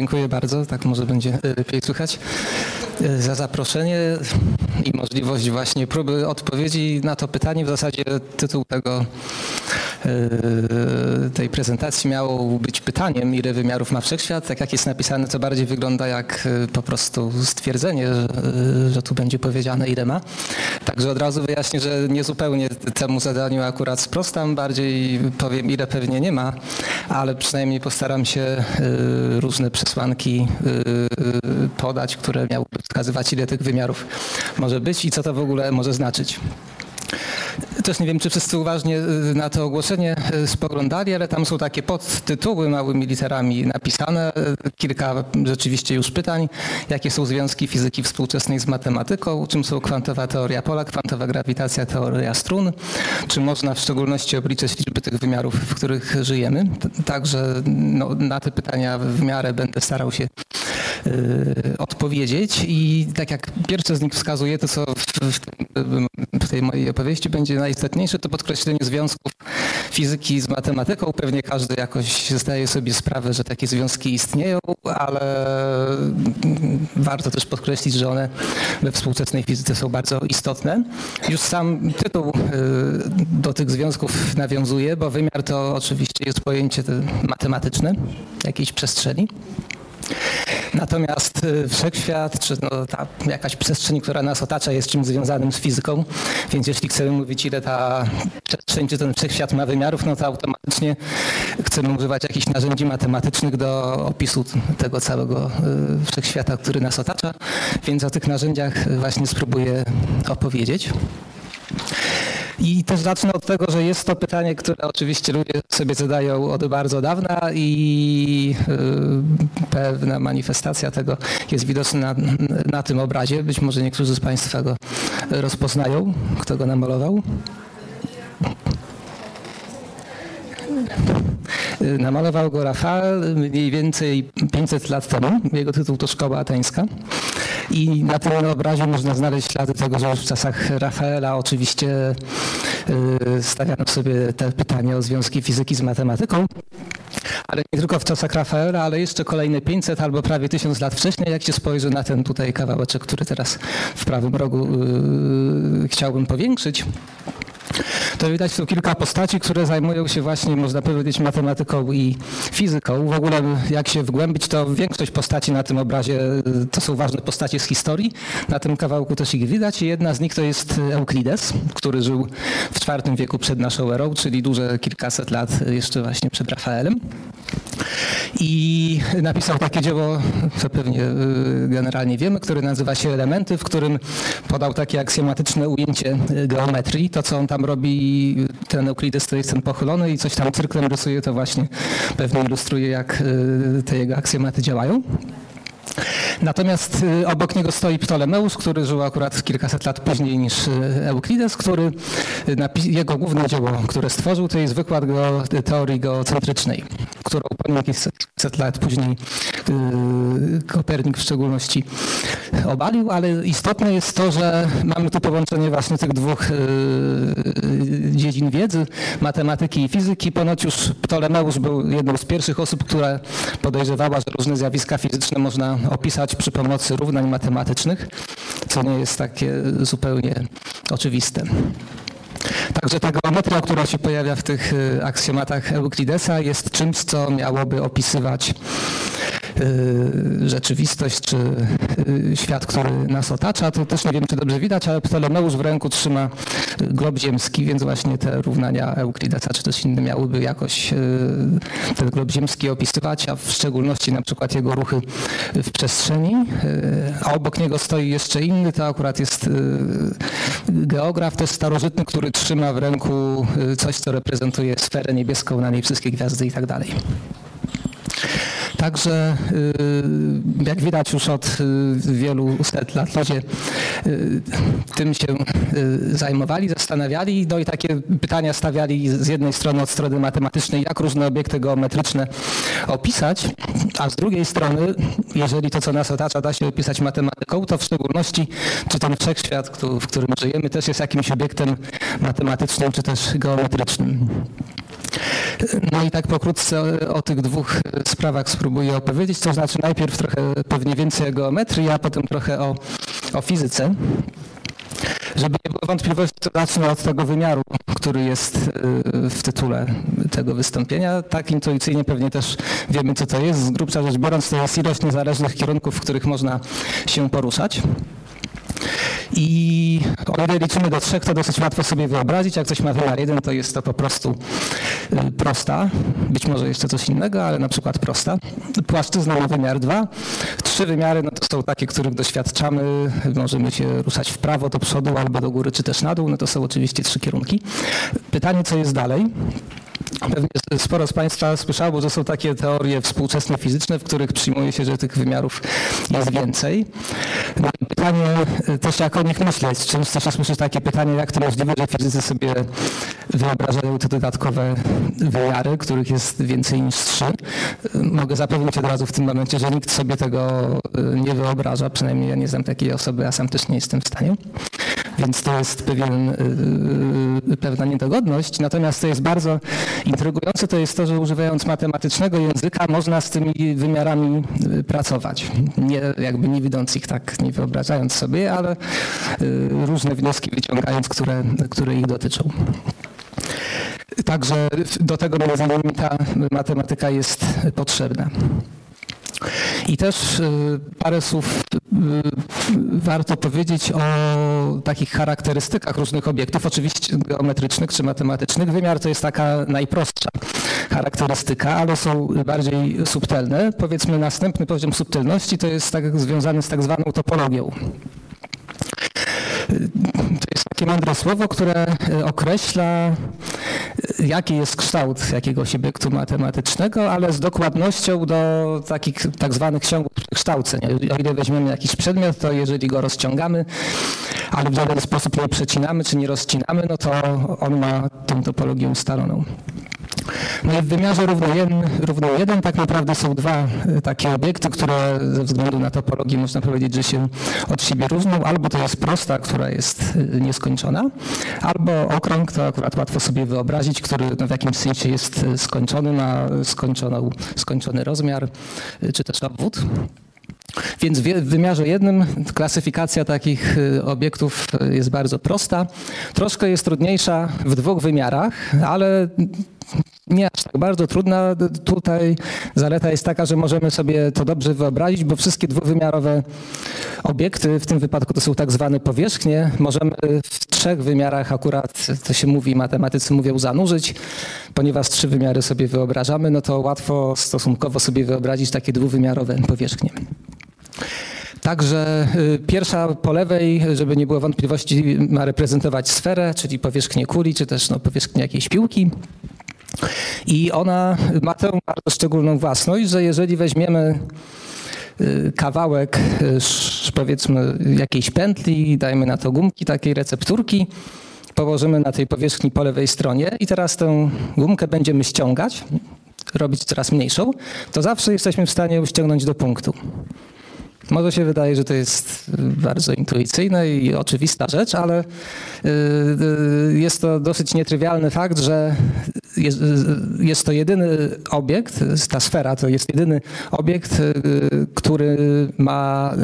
Dziękuję bardzo, tak może będzie lepiej słychać, za zaproszenie i możliwość właśnie próby odpowiedzi na to pytanie. W zasadzie tytuł tego, tej prezentacji miał być pytaniem, ile wymiarów ma wszechświat. Tak jak jest napisane, to bardziej wygląda jak po prostu stwierdzenie, że, że tu będzie powiedziane, ile ma. Także od razu wyjaśnię, że nie zupełnie temu zadaniu akurat sprostam, bardziej powiem, ile pewnie nie ma, ale przynajmniej postaram się różne przesłanki podać, które miałyby wskazywać, ile tych wymiarów może być i co to w ogóle może znaczyć. Też nie wiem, czy wszyscy uważnie y, na to ogłoszenie y, spoglądali, ale tam są takie podtytuły małymi literami napisane. Y, kilka rzeczywiście już pytań. Jakie są związki fizyki współczesnej z matematyką? Czym są kwantowa teoria pola, kwantowa grawitacja, teoria strun? Czy można w szczególności obliczyć liczby tych wymiarów, w których żyjemy? Także no, na te pytania w miarę będę starał się odpowiedzieć i tak jak pierwsze z nich wskazuje, to co w, w, tej mojej opowieści będzie najistotniejsze, to podkreślenie związków fizyki z matematyką. Pewnie każdy jakoś zdaje sobie sprawę, że takie związki istnieją, ale warto też podkreślić, że one we współczesnej fizyce są bardzo istotne. Już sam tytuł y, do tych związków nawiązuje, bo wymiar to oczywiście jest pojęcie matematyczne jakiejś przestrzeni. Natomiast y, wszechświat, czy no, ta jakaś przestrzeń, która nas otacza, jest czymś związanym z fizyką, więc jeśli chcemy mówić, ile ta przestrzeń, czy ten wszechświat ma wymiarów, no to automatycznie chcemy używać jakichś narzędzi matematycznych do opisu tego całego y, wszechświata, który nas otacza, więc o tych narzędziach właśnie spróbuję opowiedzieć. I też zacznę od tego, że jest to pytanie, które oczywiście ludzie sobie zadają od bardzo dawna i y, pewna manifestacja tego jest widoczna na, na tym obrazie. Być może niektórzy z Państwa go rozpoznają, kto go namalował. Namalował go Rafael mniej więcej 500 lat temu. Jego tytuł to Szkoła Ateńska. I na tym obrazie można znaleźć ślady tego, że już w czasach Rafaela oczywiście y, stawiano sobie te pytania o związki fizyki z matematyką. Ale nie tylko w czasach Rafaela, ale jeszcze kolejne 500 albo prawie 1000 lat wcześniej, jak się spojrzy na ten tutaj kawałeczek, który teraz w prawym rogu yy, chciałbym powiększyć to widać tu kilka postaci, które zajmują się właśnie, można powiedzieć, matematyką i fizyką. W ogóle jak się wgłębić, to większość postaci na tym obrazie to są ważne postacie z historii. Na tym kawałku też ich widać jedna z nich to jest Euklides, który żył w IV wieku przed naszą erą, czyli duże kilkaset lat jeszcze właśnie przed Rafaelem. I napisał takie dzieło, co pewnie y, generalnie wiemy, które nazywa się Elementy, w którym podał takie aksjomatyczne ujęcie geometrii. To, co on tam robi, ten Euklides to jest ten pochylony i coś tam cyrklem rysuje, to właśnie pewnie ilustruje, jak y, te jego aksjomaty działają. Natomiast y, obok niego stoi Ptolemeusz, który żył akurat kilkaset lat później niż y, Euklides, który jego główne dzieło, które stworzył, to jest wykład go, teorii geocentrycznej, którą kilkaset lat później Kopernik w szczególności obalił, ale istotne jest to, że mamy tu połączenie właśnie tych dwóch dziedzin wiedzy, matematyki i fizyki. Ponoć już Ptolemeusz był jedną z pierwszych osób, która podejrzewała, że różne zjawiska fizyczne można opisać przy pomocy równań matematycznych, co nie jest takie zupełnie oczywiste. Także ta geometria, która się pojawia w tych y, aksjomatach Euklidesa jest czymś, co miałoby opisywać Y, rzeczywistość, czy y, świat, który nas otacza. To też nie wiem, czy dobrze widać, ale Ptolemeusz w ręku trzyma glob ziemski, więc właśnie te równania Euklidesa, czy też inne miałyby jakoś ten glob ziemski opisywać, a w szczególności na przykład jego ruchy w przestrzeni. A obok niego stoi jeszcze inny, to akurat jest geograf, też starożytny, który trzyma w ręku coś, co reprezentuje sferę niebieską, na niej wszystkie gwiazdy i tak dalej. Także y, jak widać już od y, wielu set lat ludzie y, tym się zajmowali, zastanawiali, no i takie pytania stawiali z jednej strony od strony matematycznej, jak różne obiekty geometryczne opisać, a z drugiej strony, jeżeli to, co nas otacza, da się opisać matematyką, to w szczególności, czy ten wszechświat, w którym żyjemy, też jest jakimś obiektem matematycznym, czy też geometrycznym. No i tak pokrótce o, o, tych dwóch sprawach spróbuję opowiedzieć. To znaczy najpierw trochę pewnie więcej o geometrii, a potem trochę o, o fizyce. Żeby nie było wątpliwości, to zacznę od tego wymiaru, który jest y, w tytule tego wystąpienia. Tak intuicyjnie pewnie też wiemy, co to jest. Z grubsza rzecz biorąc, to jest ilość niezależnych kierunków, w których można się poruszać. I o ile liczymy do trzech, to dosyć łatwo sobie wyobrazić. Jak coś ma wymiar jeden, to jest to po prostu y, prosta. Być może jeszcze coś innego, ale na przykład prosta. Płaszczyzna ma wymiar dwa. Trzy wymiary no to są takie, których doświadczamy. Możemy się ruszać w prawo, do przodu, albo do góry, czy też na dół. No to są oczywiście trzy kierunki. Pytanie, co jest dalej? Pewnie sporo z Państwa słyszało, że są takie teorie współczesne fizyczne, w których przyjmuje się, że tych wymiarów jest więcej. No pytanie e, też jak o nich myśleć. Często się słyszy takie pytanie, jak to możliwe, że fizycy sobie wyobrażają te dodatkowe wymiary, których jest więcej niż trzy. Mogę zapewnić od razu w tym momencie, że nikt sobie tego e, nie wyobraża, przynajmniej ja nie znam takiej osoby, a sam też nie jestem w stanie. Więc to jest pewien, e, pewna niedogodność. Natomiast to jest bardzo intrygujące, to jest to, że używając matematycznego języka można z tymi wymiarami pracować. Nie, jakby nie widząc ich tak, nie wyobrażając sobie, ale y, różne wnioski wyciągając, które, które ich dotyczą. Także do tego między innymi ta matematyka jest potrzebna. I też y, parę słów y, warto powiedzieć o takich charakterystykach różnych obiektów, oczywiście geometrycznych czy matematycznych. Wymiar to jest taka najprostsza charakterystyka, ale są bardziej subtelne. Powiedzmy następny poziom subtelności to jest tak związany z tak zwaną topologią. To jest takie mądre słowo, które określa jaki jest kształt jakiegoś obiektu matematycznego, ale z dokładnością do takich tak zwanych ciągłych przekształceń. O ile weźmiemy jakiś przedmiot, to jeżeli go rozciągamy, ale w żaden sposób nie przecinamy czy nie rozcinamy, no to on ma tę topologię ustaloną. No w wymiarze równo równo jeden tak naprawdę są dwa e, takie obiekty, które ze względu na topologię można powiedzieć, że się od siebie różnią. Albo to jest prosta, która jest e, nieskończona, albo okrąg, to akurat łatwo sobie wyobrazić, który no w jakimś sensie jest e, skończony, ma skończoną, skończony rozmiar, czy też obwód. Więc w wymiarze jednym klasyfikacja takich obiektów jest bardzo prosta. Troszkę jest trudniejsza w dwóch wymiarach, ale nie aż tak bardzo trudna. Tutaj zaleta jest taka, że możemy sobie to dobrze wyobrazić, bo wszystkie dwuwymiarowe obiekty, w tym wypadku to są tak zwane powierzchnie, możemy w trzech wymiarach akurat, to się mówi, matematycy mówią zanurzyć, ponieważ trzy wymiary sobie wyobrażamy, no to łatwo stosunkowo sobie wyobrazić takie dwuwymiarowe powierzchnie. Także y, pierwsza po lewej, żeby nie było wątpliwości, ma reprezentować sferę, czyli powierzchnię kuli, czy też no, powierzchnię jakiejś piłki. I ona ma tę bardzo szczególną własność, że jeżeli weźmiemy y, kawałek y, powiedzmy jakiejś pętli, dajmy na to gumki, takiej recepturki, położymy na tej powierzchni po lewej stronie i teraz tę gumkę będziemy ściągać, robić coraz mniejszą, to zawsze jesteśmy w stanie ściągnąć do punktu. Może się wydaje, że to jest bardzo intuicyjna i oczywista rzecz, ale y, y, jest to dosyć nietrywialny fakt, że jest, to jedyny obiekt, ta sfera to jest jedyny obiekt, y, który ma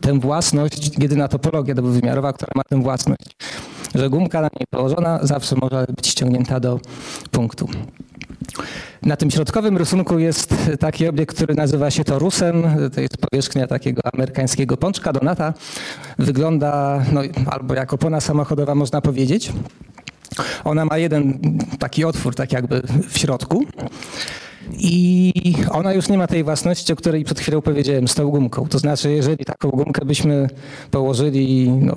tę własność, jedyna topologia dwuwymiarowa, która ma tę własność, że gumka na niej położona zawsze może być ściągnięta do punktu. Na tym środkowym rysunku jest taki obiekt, który nazywa się torusem. To jest powierzchnia takiego amerykańskiego pączka Donata. Wygląda no, albo jak opona samochodowa można powiedzieć. Ona ma jeden taki otwór, tak jakby w środku. I ona już nie ma tej własności, o której przed chwilą powiedziałem, z tą gumką. To znaczy, jeżeli taką gumkę byśmy położyli, no,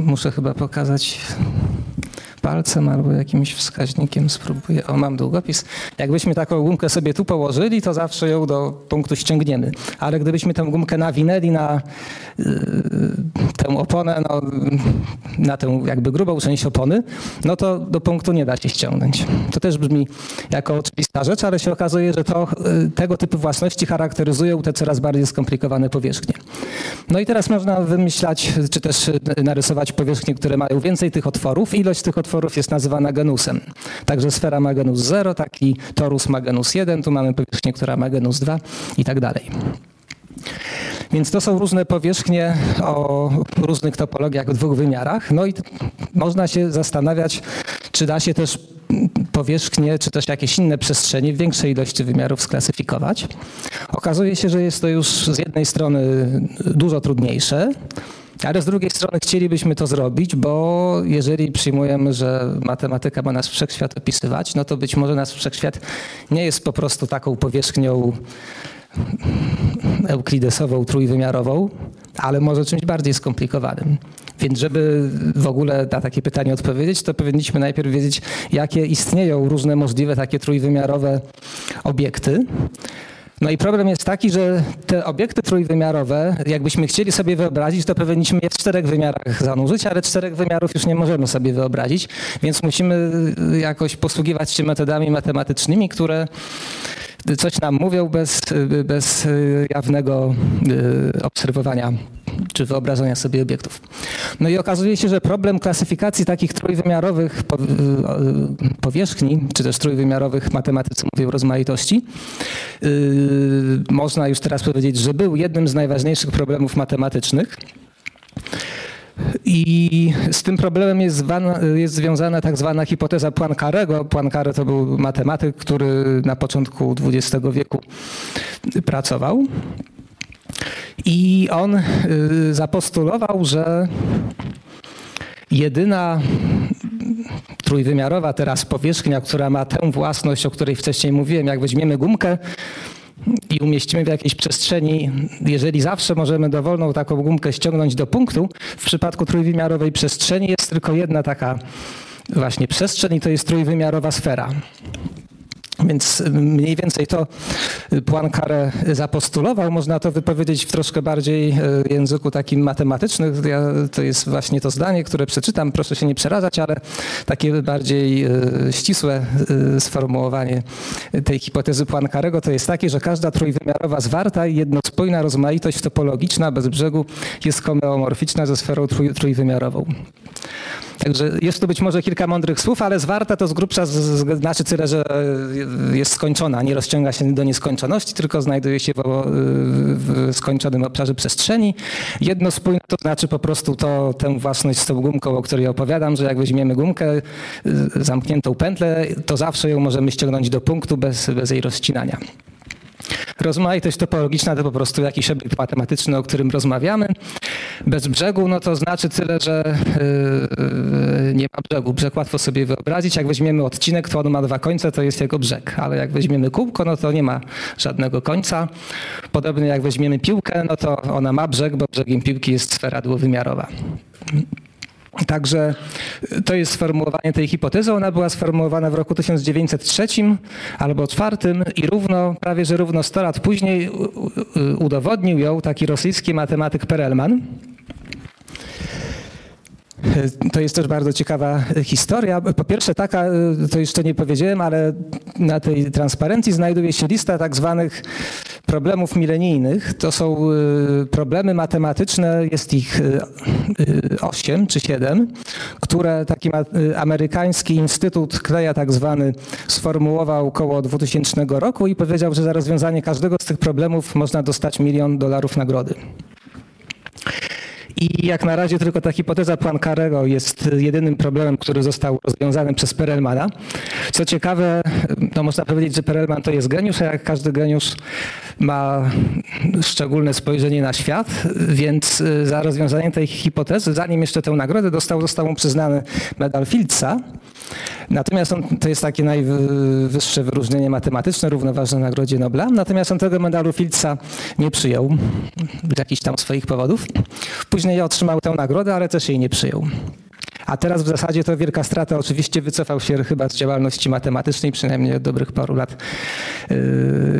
muszę chyba pokazać palcem albo jakimś wskaźnikiem spróbuję. O, mam długopis. Jakbyśmy taką gumkę sobie tu położyli, to zawsze ją do punktu ściągniemy. Ale gdybyśmy tę gumkę nawinęli na yy, tę oponę, no, na tę jakby grubą część opony, no to do punktu nie da się ściągnąć. To też brzmi jako oczywista rzecz, ale się okazuje, że to, yy, tego typu własności charakteryzują te coraz bardziej skomplikowane powierzchnie. No i teraz można wymyślać, czy też narysować powierzchnie, które mają więcej tych otworów. Ilość tych otworów jest nazywana genusem. Także sfera ma genus 0, taki torus ma genus 1, tu mamy powierzchnię, która ma genus 2 i tak dalej. Więc to są różne powierzchnie o różnych topologiach w dwóch wymiarach. No i można się zastanawiać, czy da się też powierzchnie, czy też jakieś inne przestrzenie w większej ilości wymiarów sklasyfikować. Okazuje się, że jest to już z jednej strony dużo trudniejsze, ale z drugiej strony chcielibyśmy to zrobić, bo jeżeli przyjmujemy, że matematyka ma nasz wszechświat opisywać, no to być może nasz wszechświat nie jest po prostu taką powierzchnią euklidesową, trójwymiarową, ale może czymś bardziej skomplikowanym. Więc żeby w ogóle na takie pytanie odpowiedzieć, to powinniśmy najpierw wiedzieć, jakie istnieją różne możliwe takie trójwymiarowe obiekty. No i problem jest taki, że te obiekty trójwymiarowe, jakbyśmy chcieli sobie wyobrazić, to powinniśmy je w czterech wymiarach zanurzyć, ale czterech wymiarów już nie możemy sobie wyobrazić, więc musimy jakoś posługiwać się metodami matematycznymi, które coś nam mówią bez, bez jawnego y, obserwowania czy wyobrażenia sobie obiektów. No i okazuje się, że problem klasyfikacji takich trójwymiarowych powierzchni, czy też trójwymiarowych matematycy mówią rozmaitości, y, można już teraz powiedzieć, że był jednym z najważniejszych problemów matematycznych. I z tym problemem jest, zwana, jest związana tak zwana hipoteza Poincarego. Poincare to był matematyk, który na początku XX wieku pracował. I on y, zapostulował, że jedyna trójwymiarowa teraz powierzchnia, która ma tę własność, o której wcześniej mówiłem, jak weźmiemy gumkę, i umieścimy w jakiejś przestrzeni, jeżeli zawsze możemy dowolną taką gumkę ściągnąć do punktu, w przypadku trójwymiarowej przestrzeni jest tylko jedna taka właśnie przestrzeń i to jest trójwymiarowa sfera. Więc mniej więcej to Poincaré zapostulował. Można to wypowiedzieć w troszkę bardziej e, języku takim matematycznym. Ja, to jest właśnie to zdanie, które przeczytam. Proszę się nie przerażać, ale takie bardziej ścisłe sformułowanie tej hipotezy Poincarego to jest takie, że każda trójwymiarowa zwarta i jednospójna rozmaitość topologiczna bez brzegu jest homeomorficzna ze sferą trój, trójwymiarową. Także jest tu być może kilka mądrych słów, ale zwarta to z grubsza znaczy tyle, że jest skończona, nie rozciąga się do nieskończoności, tylko znajduje się w, w skończonym obszarze przestrzeni. Jedno spójne to znaczy po prostu to, tę własność z tą gumką, o której opowiadam, że jak weźmiemy gumkę, zamkniętą pętlę, to zawsze ją możemy ściągnąć do punktu bez, bez jej rozcinania. Rozmaitość topologiczna to po prostu jakiś obiekt matematyczny, o którym rozmawiamy. Bez brzegu, no to znaczy tyle, że yy, nie ma brzegu. Brzeg łatwo sobie wyobrazić. Jak weźmiemy odcinek, to on ma dwa końce, to jest jego brzeg. Ale jak weźmiemy kółko, no to nie ma żadnego końca. Podobnie jak weźmiemy piłkę, no to ona ma brzeg, bo brzegiem piłki jest sfera dwuwymiarowa. Także to jest sformułowanie tej hipotezy. Ona była sformułowana w roku 1903 albo 2004 i równo, prawie że równo 100 lat później udowodnił ją taki rosyjski matematyk Perelman. To jest też bardzo ciekawa historia. Po pierwsze taka, to jeszcze nie powiedziałem, ale na tej transparencji znajduje się lista tak zwanych problemów milenijnych. To są y, problemy matematyczne, jest ich y, y, osiem czy siedem, które taki amerykański Instytut Kleja tak zwany sformułował około 2000 roku i powiedział, że za rozwiązanie każdego z tych problemów można dostać milion dolarów nagrody. I jak na razie tylko ta hipoteza Poincarego jest jedynym problemem, który został rozwiązany przez Perelmana. Co ciekawe, no można powiedzieć, że Perelman to jest geniusz, a jak każdy geniusz ma szczególne spojrzenie na świat, więc y, za rozwiązanie tej hipotezy, zanim jeszcze tę nagrodę dostał, został mu przyznany medal Fieldsa. Natomiast on, to jest takie najwyższe wyróżnienie matematyczne, równoważne Nagrodzie Nobla. Natomiast on tego medalu Fieldsa nie przyjął z jakichś tam swoich powodów. Później otrzymał tę nagrodę, ale też jej nie przyjął. A teraz w zasadzie to wielka strata. Oczywiście wycofał się chyba z działalności matematycznej, przynajmniej od dobrych paru lat yy,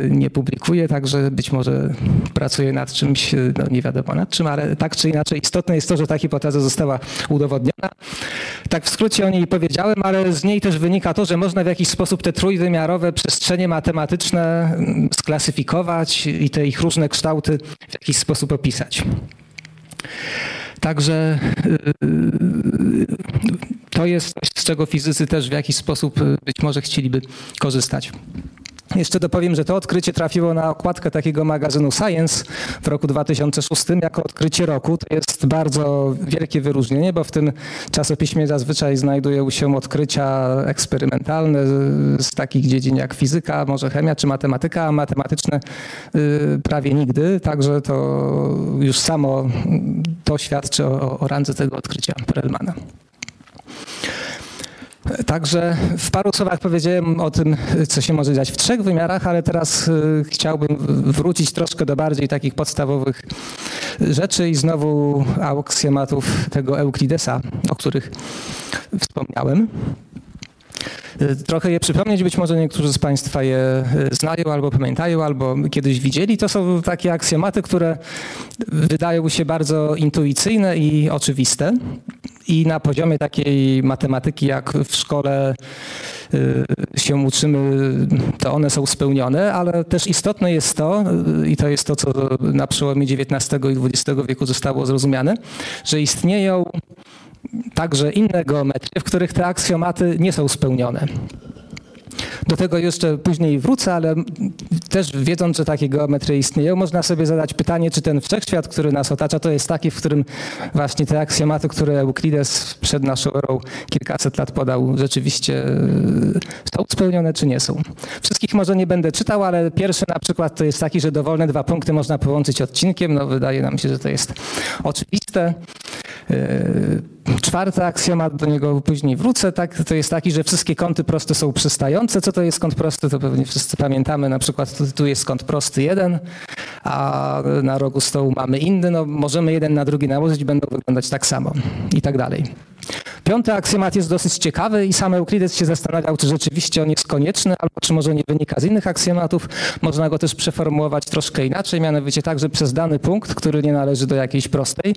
nie publikuje, także być może pracuje nad czymś, no nie wiadomo nad czym, ale tak czy inaczej istotne jest to, że ta hipoteza została udowodniona. Tak w skrócie o niej powiedziałem, ale z niej też wynika to, że można w jakiś sposób te trójwymiarowe przestrzenie matematyczne mm, sklasyfikować i te ich różne kształty w jakiś sposób opisać. Także y, y, to to jest coś, z czego fizycy też w jakiś sposób być może chcieliby korzystać. Jeszcze dopowiem, że to odkrycie trafiło na okładkę takiego magazynu Science w roku 2006 jako odkrycie roku. To jest bardzo wielkie wyróżnienie, bo w tym czasopiśmie zazwyczaj znajdują się odkrycia eksperymentalne z takich dziedzin jak fizyka, może chemia czy matematyka, a matematyczne y, prawie nigdy. Także to już samo to świadczy o, o randze tego odkrycia Perelmana. Także w paru słowach powiedziałem o tym, co się może dziać w trzech wymiarach, ale teraz y, chciałbym wrócić troszkę do bardziej takich podstawowych rzeczy i znowu aksjomatów tego Euklidesa, o których wspomniałem. Y, trochę je przypomnieć, być może niektórzy z Państwa je y, znają albo pamiętają, albo kiedyś widzieli. To są takie aksjomaty, które wydają się bardzo intuicyjne i oczywiste. I na poziomie takiej matematyki, jak w szkole y, się uczymy, to one są spełnione, ale też istotne jest to, i to jest to, co na przełomie XIX i XX wieku zostało zrozumiane, że istnieją także inne geometrie, w których te aksjomaty nie są spełnione. Do tego jeszcze później wrócę, ale też wiedząc, że takie geometrie istnieją, można sobie zadać pytanie, czy ten wszechświat, który nas otacza, to jest taki, w którym właśnie te aksjomaty, które Euklides przed naszą erą kilkaset lat podał, rzeczywiście e, są spełnione, czy nie są. Wszystkich może nie będę czytał, ale pierwszy na przykład to jest taki, że dowolne dwa punkty można połączyć odcinkiem. No wydaje nam się, że to jest oczywiste. E, czwarty aksjomat, do niego później wrócę, tak, to jest taki, że wszystkie kąty proste są przystające. Co to jest kąt prosty, to pewnie wszyscy pamiętamy. Na przykład tu, jest kąt prosty jeden, a na rogu stołu mamy inny. No, możemy jeden na drugi nałożyć, będą wyglądać tak samo i tak dalej. Piąty aksjomat jest dosyć ciekawy i sam Euklides się zastanawiał, czy rzeczywiście on jest konieczny, albo czy może nie wynika z innych aksjomatów. Można go też przeformułować troszkę inaczej, mianowicie tak, że przez dany punkt, który nie należy do jakiejś prostej,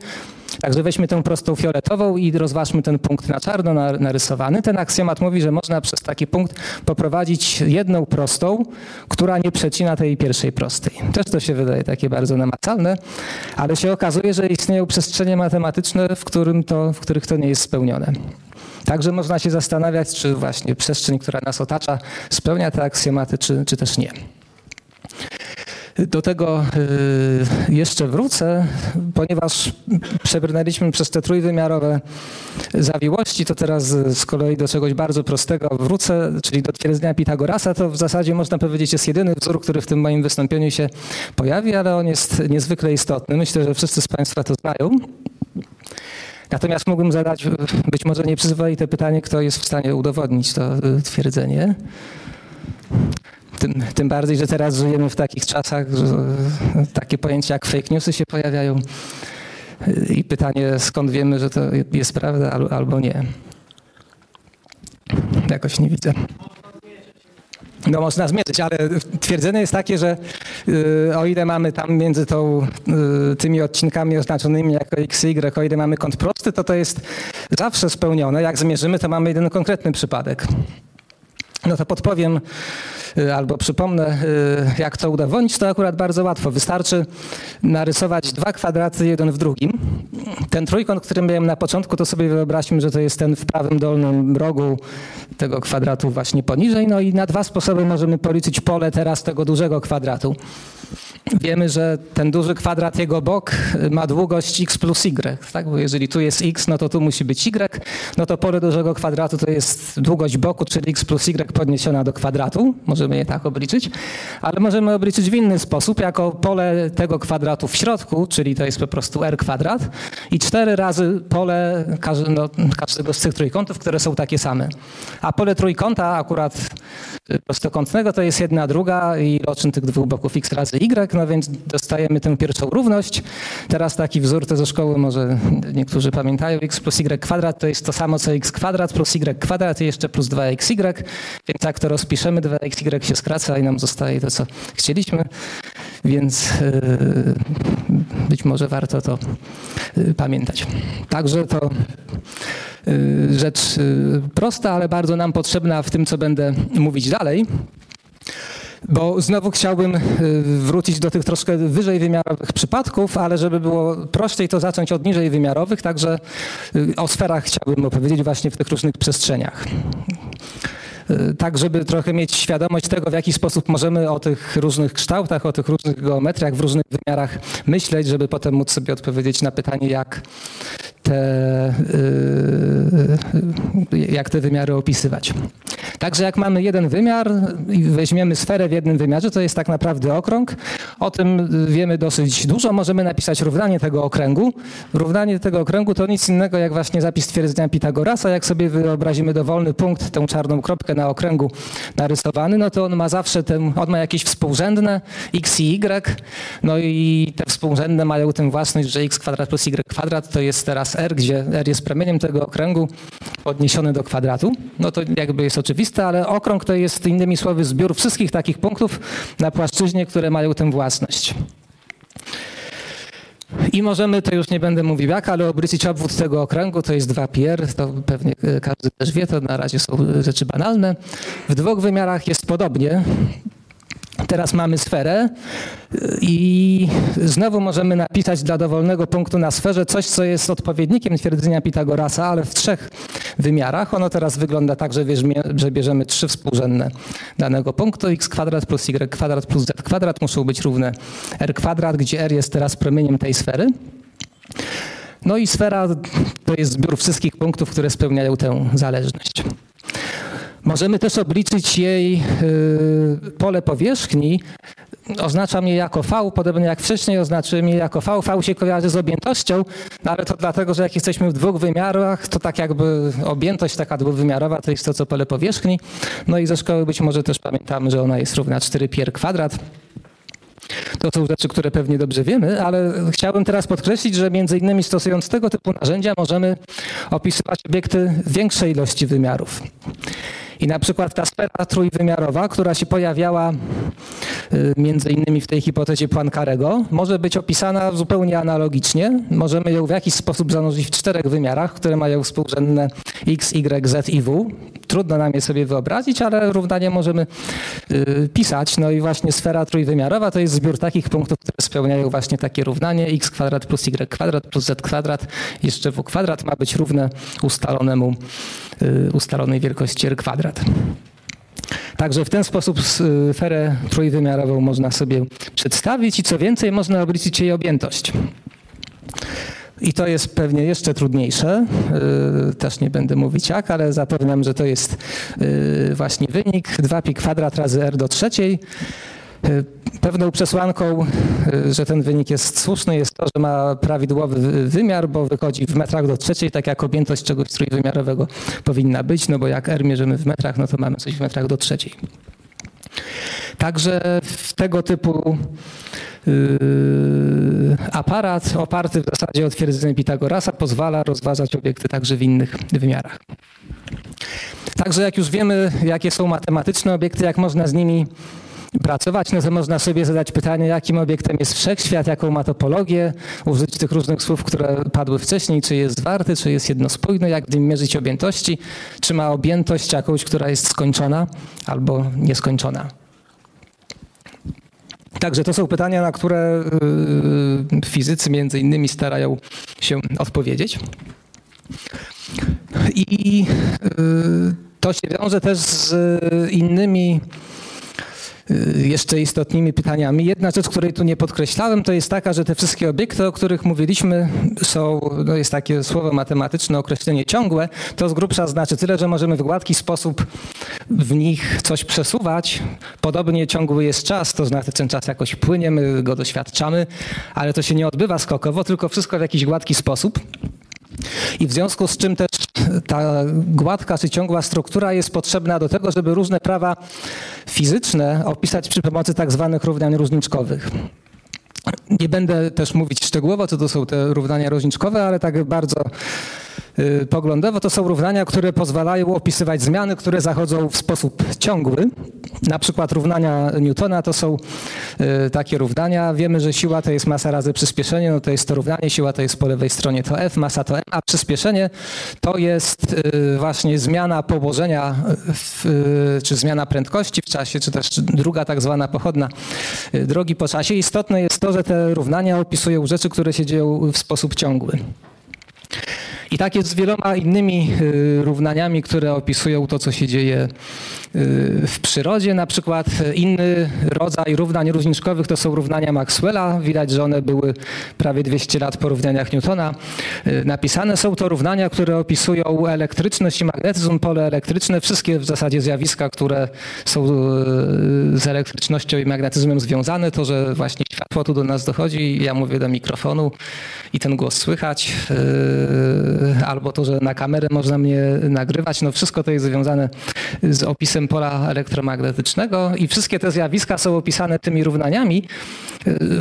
także weźmy tę prostą fioletową i rozważmy ten punkt na czarno narysowany. Ten aksjomat mówi, że można przez taki punkt poprowadzić jedną prostą, która nie przecina tej pierwszej prostej. Też to się wydaje takie bardzo namacalne, ale się okazuje, że istnieją przestrzenie matematyczne, w, którym to, w których to nie jest spełnione. Także można się zastanawiać, czy właśnie przestrzeń, która nas otacza, spełnia te aksjomaty, czy, czy też nie. Do tego y, jeszcze wrócę, ponieważ przebrnęliśmy przez te trójwymiarowe zawiłości, to teraz z kolei do czegoś bardzo prostego wrócę, czyli do twierdzenia Pitagorasa. To w zasadzie można powiedzieć jest jedyny wzór, który w tym moim wystąpieniu się pojawi, ale on jest niezwykle istotny. Myślę, że wszyscy z Państwa to znają. Natomiast mógłbym zadać być może nieprzyzwoite pytanie, kto jest w stanie udowodnić to y, twierdzenie. Tym, tym, bardziej, że teraz żyjemy w takich czasach, że takie pojęcia jak fake newsy się pojawiają. I pytanie, skąd wiemy, że to jest prawda albo nie. Jakoś nie widzę. No można zmierzyć, ale twierdzenie jest takie, że y, o ile mamy tam między tą, y, tymi odcinkami oznaczonymi jako x, y, o ile mamy kąt prosty, to to jest zawsze spełnione. Jak zmierzymy, to mamy jeden konkretny przypadek. No to podpowiem albo przypomnę, y, jak to udowodnić, to akurat bardzo łatwo. Wystarczy narysować dwa kwadraty jeden w drugim. Ten trójkąt, który miałem na początku, to sobie wyobraźmy, że to jest ten w prawym dolnym rogu tego kwadratu właśnie poniżej. No i na dwa sposoby możemy policzyć pole teraz tego dużego kwadratu. Wiemy, że ten duży kwadrat, jego bok ma długość x plus y, tak? bo jeżeli tu jest x, no to tu musi być y, no to pole dużego kwadratu to jest długość boku, czyli x plus y podniesiona do kwadratu. Możemy je tak obliczyć, ale możemy obliczyć w inny sposób, jako pole tego kwadratu w środku, czyli to jest po prostu r kwadrat i cztery razy pole no, każdego z tych trójkątów, które są takie same. A pole trójkąta akurat prostokątnego to jest jedna druga i roczyn tych dwóch boków x razy y, no więc dostajemy tę pierwszą równość. Teraz taki wzór to ze szkoły może niektórzy pamiętają, x plus y kwadrat to jest to samo co x kwadrat plus y kwadrat i jeszcze plus 2xy, więc jak to rozpiszemy, 2xy się skraca i nam zostaje to, co chcieliśmy, więc yy, być może warto to yy, pamiętać. Także to yy, rzecz prosta, ale bardzo nam potrzebna w tym, co będę mówić dalej. Bo znowu chciałbym y, wrócić do tych troszkę wyżej wymiarowych przypadków, ale żeby było prościej, to zacząć od niżej wymiarowych, także y, o sferach chciałbym opowiedzieć właśnie w tych różnych przestrzeniach. Y, tak żeby trochę mieć świadomość tego, w jaki sposób możemy o tych różnych kształtach, o tych różnych geometriach w różnych wymiarach myśleć, żeby potem móc sobie odpowiedzieć na pytanie, jak te, jak te wymiary opisywać. Także jak mamy jeden wymiar i weźmiemy sferę w jednym wymiarze, to jest tak naprawdę okrąg. O tym wiemy dosyć dużo. Możemy napisać równanie tego okręgu. Równanie tego okręgu to nic innego jak właśnie zapis twierdzenia Pitagorasa. Jak sobie wyobrazimy dowolny punkt, tę czarną kropkę na okręgu narysowany, no to on ma zawsze ten, on ma jakieś współrzędne x i y. No i te współrzędne mają tę własność, że x kwadrat plus y kwadrat to jest teraz r, gdzie r jest promieniem tego okręgu podniesiony do kwadratu. No to jakby jest oczywiste ale okrąg to jest innymi słowy zbiór wszystkich takich punktów na płaszczyźnie, które mają tę własność. I możemy, to już nie będę mówił jak, ale obrócić obwód tego okręgu, to jest 2 pier, to pewnie każdy też wie, to na razie są rzeczy banalne. W dwóch wymiarach jest podobnie, Teraz mamy sferę y, i znowu możemy napisać dla dowolnego punktu na sferze coś, co jest odpowiednikiem twierdzenia Pitagorasa, ale w trzech wymiarach. Ono teraz wygląda tak, że bierzemy trzy współrzędne danego punktu. x kwadrat plus y kwadrat plus z kwadrat muszą być równe r kwadrat, gdzie r jest teraz promieniem tej sfery. No i sfera to jest zbiór wszystkich punktów, które spełniają tę zależność. Możemy też obliczyć jej y, pole powierzchni. Oznaczam je jako V, podobnie jak wcześniej oznaczyłem je jako V. V się kojarzy z objętością, no ale to dlatego, że jak jesteśmy w dwóch wymiarach, to tak jakby objętość taka dwuwymiarowa to jest to, co pole powierzchni. No i ze szkoły być może też pamiętamy, że ona jest równa 4 pier kwadrat. To są rzeczy, które pewnie dobrze wiemy, ale chciałbym teraz podkreślić, że między innymi stosując tego typu narzędzia możemy opisywać obiekty większej ilości wymiarów. I na przykład ta sfera trójwymiarowa, która się pojawiała y, między innymi w tej hipotezie Poincarego, może być opisana zupełnie analogicznie. Możemy ją w jakiś sposób zanurzyć w czterech wymiarach, które mają współrzędne x, y, z i w. Trudno nam je sobie wyobrazić, ale równanie możemy y, pisać. No i właśnie sfera trójwymiarowa to jest zbiór takich punktów, które spełniają właśnie takie równanie x kwadrat plus y kwadrat plus z kwadrat jeszcze w kwadrat ma być równe ustalonemu, ustalonej wielkości r kwadrat kwadrat. Także w ten sposób sferę trójwymiarową można sobie przedstawić i co więcej można obliczyć jej objętość. I to jest pewnie jeszcze trudniejsze. Y, też nie będę mówić jak, ale zapewniam, że to jest y, właśnie wynik 2pi kwadrat razy r do trzeciej. Y, pewną przesłanką, y, że ten wynik jest słuszny, jest to, że ma prawidłowy wymiar, bo wychodzi w metrach do trzeciej, tak jak objętość czegoś trójwymiarowego powinna być, no bo jak R mierzymy w metrach, no to mamy coś w metrach do trzeciej. Także w tego typu yy, aparat oparty w zasadzie o twierdzenie Pitagorasa pozwala rozważać obiekty także w innych wymiarach. Także jak już wiemy, jakie są matematyczne obiekty, jak można z nimi pracować, no to można sobie zadać pytanie, jakim obiektem jest wszechświat, jaką ma topologię, użyć tych różnych słów, które padły wcześniej, czy jest zwarty, czy jest jednospójny, jak w nim mierzyć objętości, czy ma objętość jakąś, która jest skończona albo nieskończona. Także to są pytania, na które y, fizycy między innymi starają się odpowiedzieć. I y, to się wiąże też z innymi Y, jeszcze istotnymi pytaniami. Jedna rzecz, której tu nie podkreślałem, to jest taka, że te wszystkie obiekty, o których mówiliśmy, są, no jest takie słowo matematyczne, określenie ciągłe. To z grubsza znaczy tyle, że możemy w gładki sposób w nich coś przesuwać. Podobnie ciągły jest czas, to znaczy ten czas jakoś płynie, my go doświadczamy, ale to się nie odbywa skokowo, tylko wszystko w jakiś gładki sposób. I w związku z czym też ta gładka czy ciągła struktura jest potrzebna do tego, żeby różne prawa fizyczne opisać przy pomocy tak zwanych równań różniczkowych. Nie będę też mówić szczegółowo, co to są te równania różniczkowe, ale tak bardzo y, poglądowo to są równania, które pozwalają opisywać zmiany, które zachodzą w sposób ciągły. Na przykład równania Newtona to są y, takie równania. Wiemy, że siła to jest masa razy przyspieszenie, no to jest to równanie, siła to jest po lewej stronie to F, masa to M, a przyspieszenie to jest y, właśnie zmiana położenia, w, czy zmiana prędkości w czasie, czy też druga tak zwana pochodna drogi po czasie. Istotne jest to, że te równania opisują rzeczy, które się dzieją w sposób ciągły. I tak jest z wieloma innymi y, równaniami, które opisują to, co się dzieje w przyrodzie. Na przykład inny rodzaj równań różniczkowych to są równania Maxwella. Widać, że one były prawie 200 lat po równaniach Newtona y, napisane. Są to równania, które opisują elektryczność i magnetyzm, pole elektryczne, wszystkie w zasadzie zjawiska, które są z elektrycznością i magnetyzmem związane. To, że właśnie światło tu do nas dochodzi, ja mówię do mikrofonu i ten głos słychać albo to, że na kamerę można mnie nagrywać. No wszystko to jest związane z opisem pola elektromagnetycznego i wszystkie te zjawiska są opisane tymi równaniami.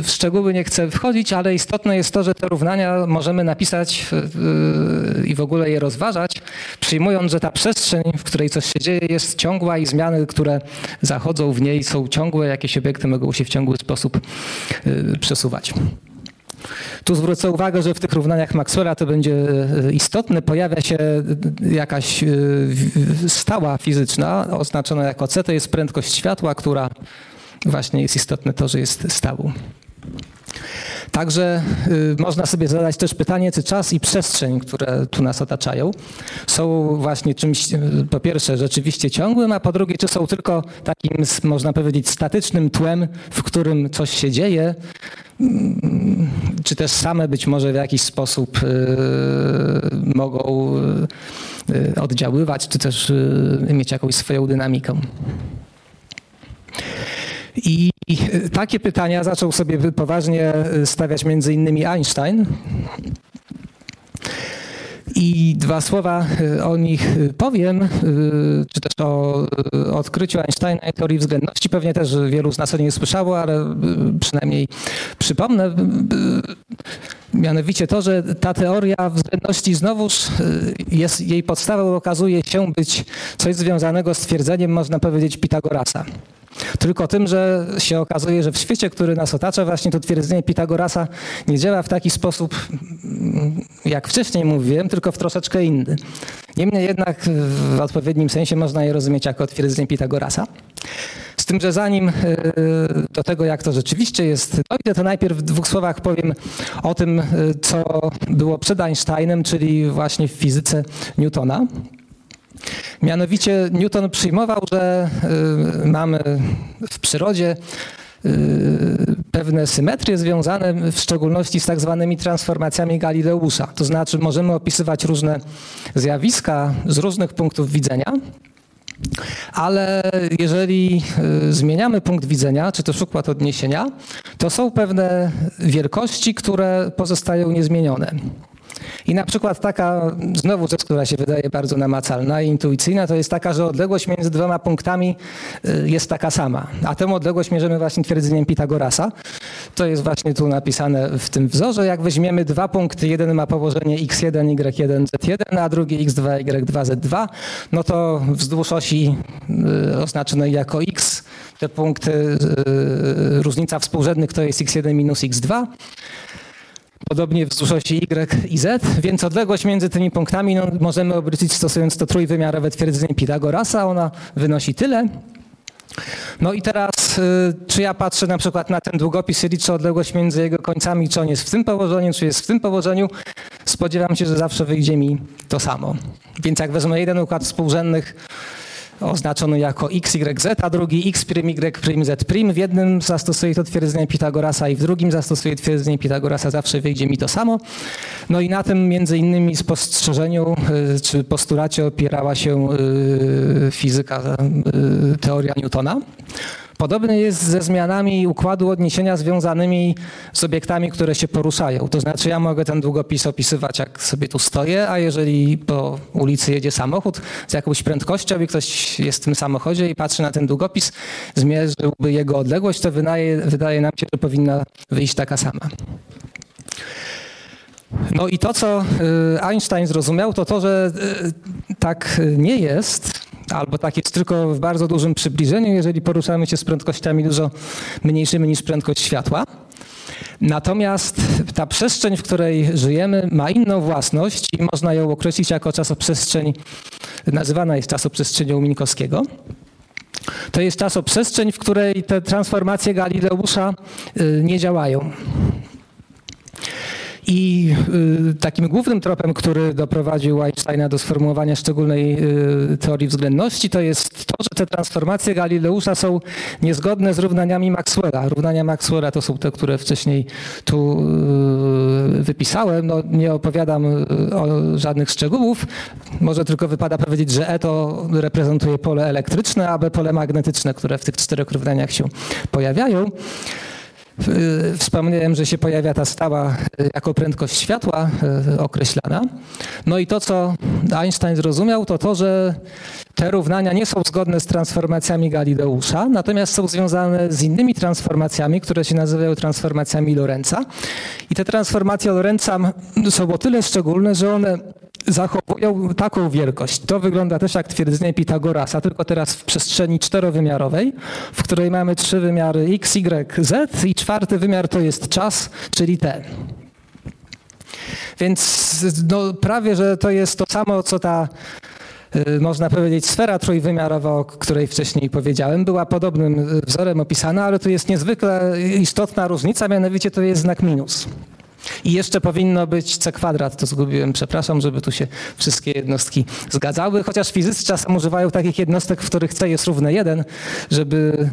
W szczegóły nie chcę wchodzić, ale istotne jest to, że te równania możemy napisać i w ogóle je rozważać, przyjmując, że ta przestrzeń, w której coś się dzieje, jest ciągła i zmiany, które zachodzą w niej są ciągłe, jakieś obiekty mogą się w ciągły sposób y, przesuwać. Tu zwrócę uwagę, że w tych równaniach Maxwella to będzie e, istotne. Pojawia się jakaś e, stała fizyczna, oznaczona jako c, to jest prędkość światła, która właśnie jest istotne to, że jest stałą. Także y, można sobie zadać też pytanie, czy czas i przestrzeń, które tu nas otaczają, są właśnie czymś, y, po pierwsze, rzeczywiście ciągłym, a po drugie, czy są tylko takim, można powiedzieć, statycznym tłem, w którym coś się dzieje, mm, czy też same być może w jakiś sposób y, mogą y, oddziaływać, czy też y, mieć jakąś swoją dynamikę. I takie pytania zaczął sobie poważnie stawiać między innymi Einstein. I dwa słowa o nich powiem, czy też o odkryciu Einsteina i teorii względności. Pewnie też wielu z nas o niej słyszało, ale przynajmniej przypomnę. Mianowicie to, że ta teoria względności znowuż jest, jej podstawą okazuje się być coś związanego z twierdzeniem, można powiedzieć, Pitagorasa. Tylko tym, że się okazuje, że w świecie, który nas otacza, właśnie to twierdzenie Pitagorasa nie działa w taki sposób, jak wcześniej mówiłem, tylko w troszeczkę inny. Niemniej jednak w odpowiednim sensie można je rozumieć jako twierdzenie Pitagorasa. Z tym, że zanim e, do tego, jak to rzeczywiście jest, dojdę, to najpierw w dwóch słowach powiem o tym, e, co było przed Einsteinem, czyli właśnie w fizyce Newtona. Mianowicie Newton przyjmował, że y, mamy w przyrodzie y, pewne symetrie związane w szczególności z tak zwanymi transformacjami Galileusza. To znaczy możemy opisywać różne zjawiska z różnych punktów widzenia, ale jeżeli y, zmieniamy punkt widzenia, czy też układ odniesienia, to są pewne wielkości, które pozostają niezmienione. I na przykład taka, znowu rzecz, która się wydaje bardzo namacalna i intuicyjna, to jest taka, że odległość między dwoma punktami y, jest taka sama. A tę odległość mierzymy właśnie twierdzeniem Pitagorasa. To jest właśnie tu napisane w tym wzorze. Jak weźmiemy dwa punkty, jeden ma położenie x1, y1, z1, a drugi x2, y2, z2, no to wzdłuż osi y, oznaczonej jako x te punkty, różnica współrzędnych to jest x1 minus x2. Podobnie wzdłuż osi Y i Z, więc odległość między tymi punktami no, możemy obrócić stosując to trójwymiarowe twierdzenie Pitagorasa. Ona wynosi tyle. No i teraz, y, czy ja patrzę na przykład na ten długopis i liczę odległość między jego końcami, czy on jest w tym położeniu, czy jest w tym położeniu, spodziewam się, że zawsze wyjdzie mi to samo. Więc jak wezmę jeden układ współrzędnych, oznaczony jako x, y, z, a drugi x', y', z'. W jednym zastosuję to twierdzenie Pitagorasa i w drugim zastosuję twierdzenie Pitagorasa, zawsze wyjdzie mi to samo. No i na tym między innymi spostrzeżeniu y, czy postulacie opierała się y, fizyka, y, teoria Newtona. Podobny jest ze zmianami układu odniesienia związanymi z obiektami, które się poruszają. To znaczy ja mogę ten długopis opisywać, jak sobie tu stoję, a jeżeli po ulicy jedzie samochód z jakąś prędkością i ktoś jest w tym samochodzie i patrzy na ten długopis, zmierzyłby jego odległość, to wydaje, wydaje nam się, że powinna wyjść taka sama. No i to, co y, Einstein zrozumiał, to to, że y, tak nie jest, albo tak jest tylko w bardzo dużym przybliżeniu, jeżeli poruszamy się z prędkościami dużo mniejszymi niż prędkość światła. Natomiast ta przestrzeń, w której żyjemy, ma inną własność i można ją określić jako czasoprzestrzeń, nazywana jest czasoprzestrzenią Minkowskiego. To jest czasoprzestrzeń, w której te transformacje Galileusza y, nie działają. I takim głównym tropem, który doprowadził Einsteina do sformułowania szczególnej y, teorii względności, to jest to, że te transformacje Galileusza są niezgodne z równaniami Maxwella. Równania Maxwella to są te, które wcześniej tu y, wypisałem. No, nie opowiadam o żadnych szczegółów. Może tylko wypada powiedzieć, że E to reprezentuje pole elektryczne, a B pole magnetyczne, które w tych czterech równaniach się pojawiają. Wspomniałem, że się pojawia ta stała e, jako prędkość światła e, określana. No i to, co Einstein zrozumiał, to to, że te równania nie są zgodne z transformacjami Galileusza, natomiast są związane z innymi transformacjami, które się nazywają transformacjami Lorenza. I te transformacje Lorenza są o tyle szczególne, że one zachowują taką wielkość. To wygląda też jak twierdzenie Pitagorasa, tylko teraz w przestrzeni czterowymiarowej, w której mamy trzy wymiary x, y, z i czwarty wymiar to jest czas, czyli t. Więc no, prawie, że to jest to samo, co ta y, można powiedzieć, sfera trójwymiarowa, o której wcześniej powiedziałem, była podobnym wzorem opisana, ale tu jest niezwykle istotna różnica, mianowicie to jest znak minus. I jeszcze powinno być c kwadrat, to zgubiłem, przepraszam, żeby tu się wszystkie jednostki zgadzały, chociaż fizycy czasem używają takich jednostek, w których c jest równe 1, żeby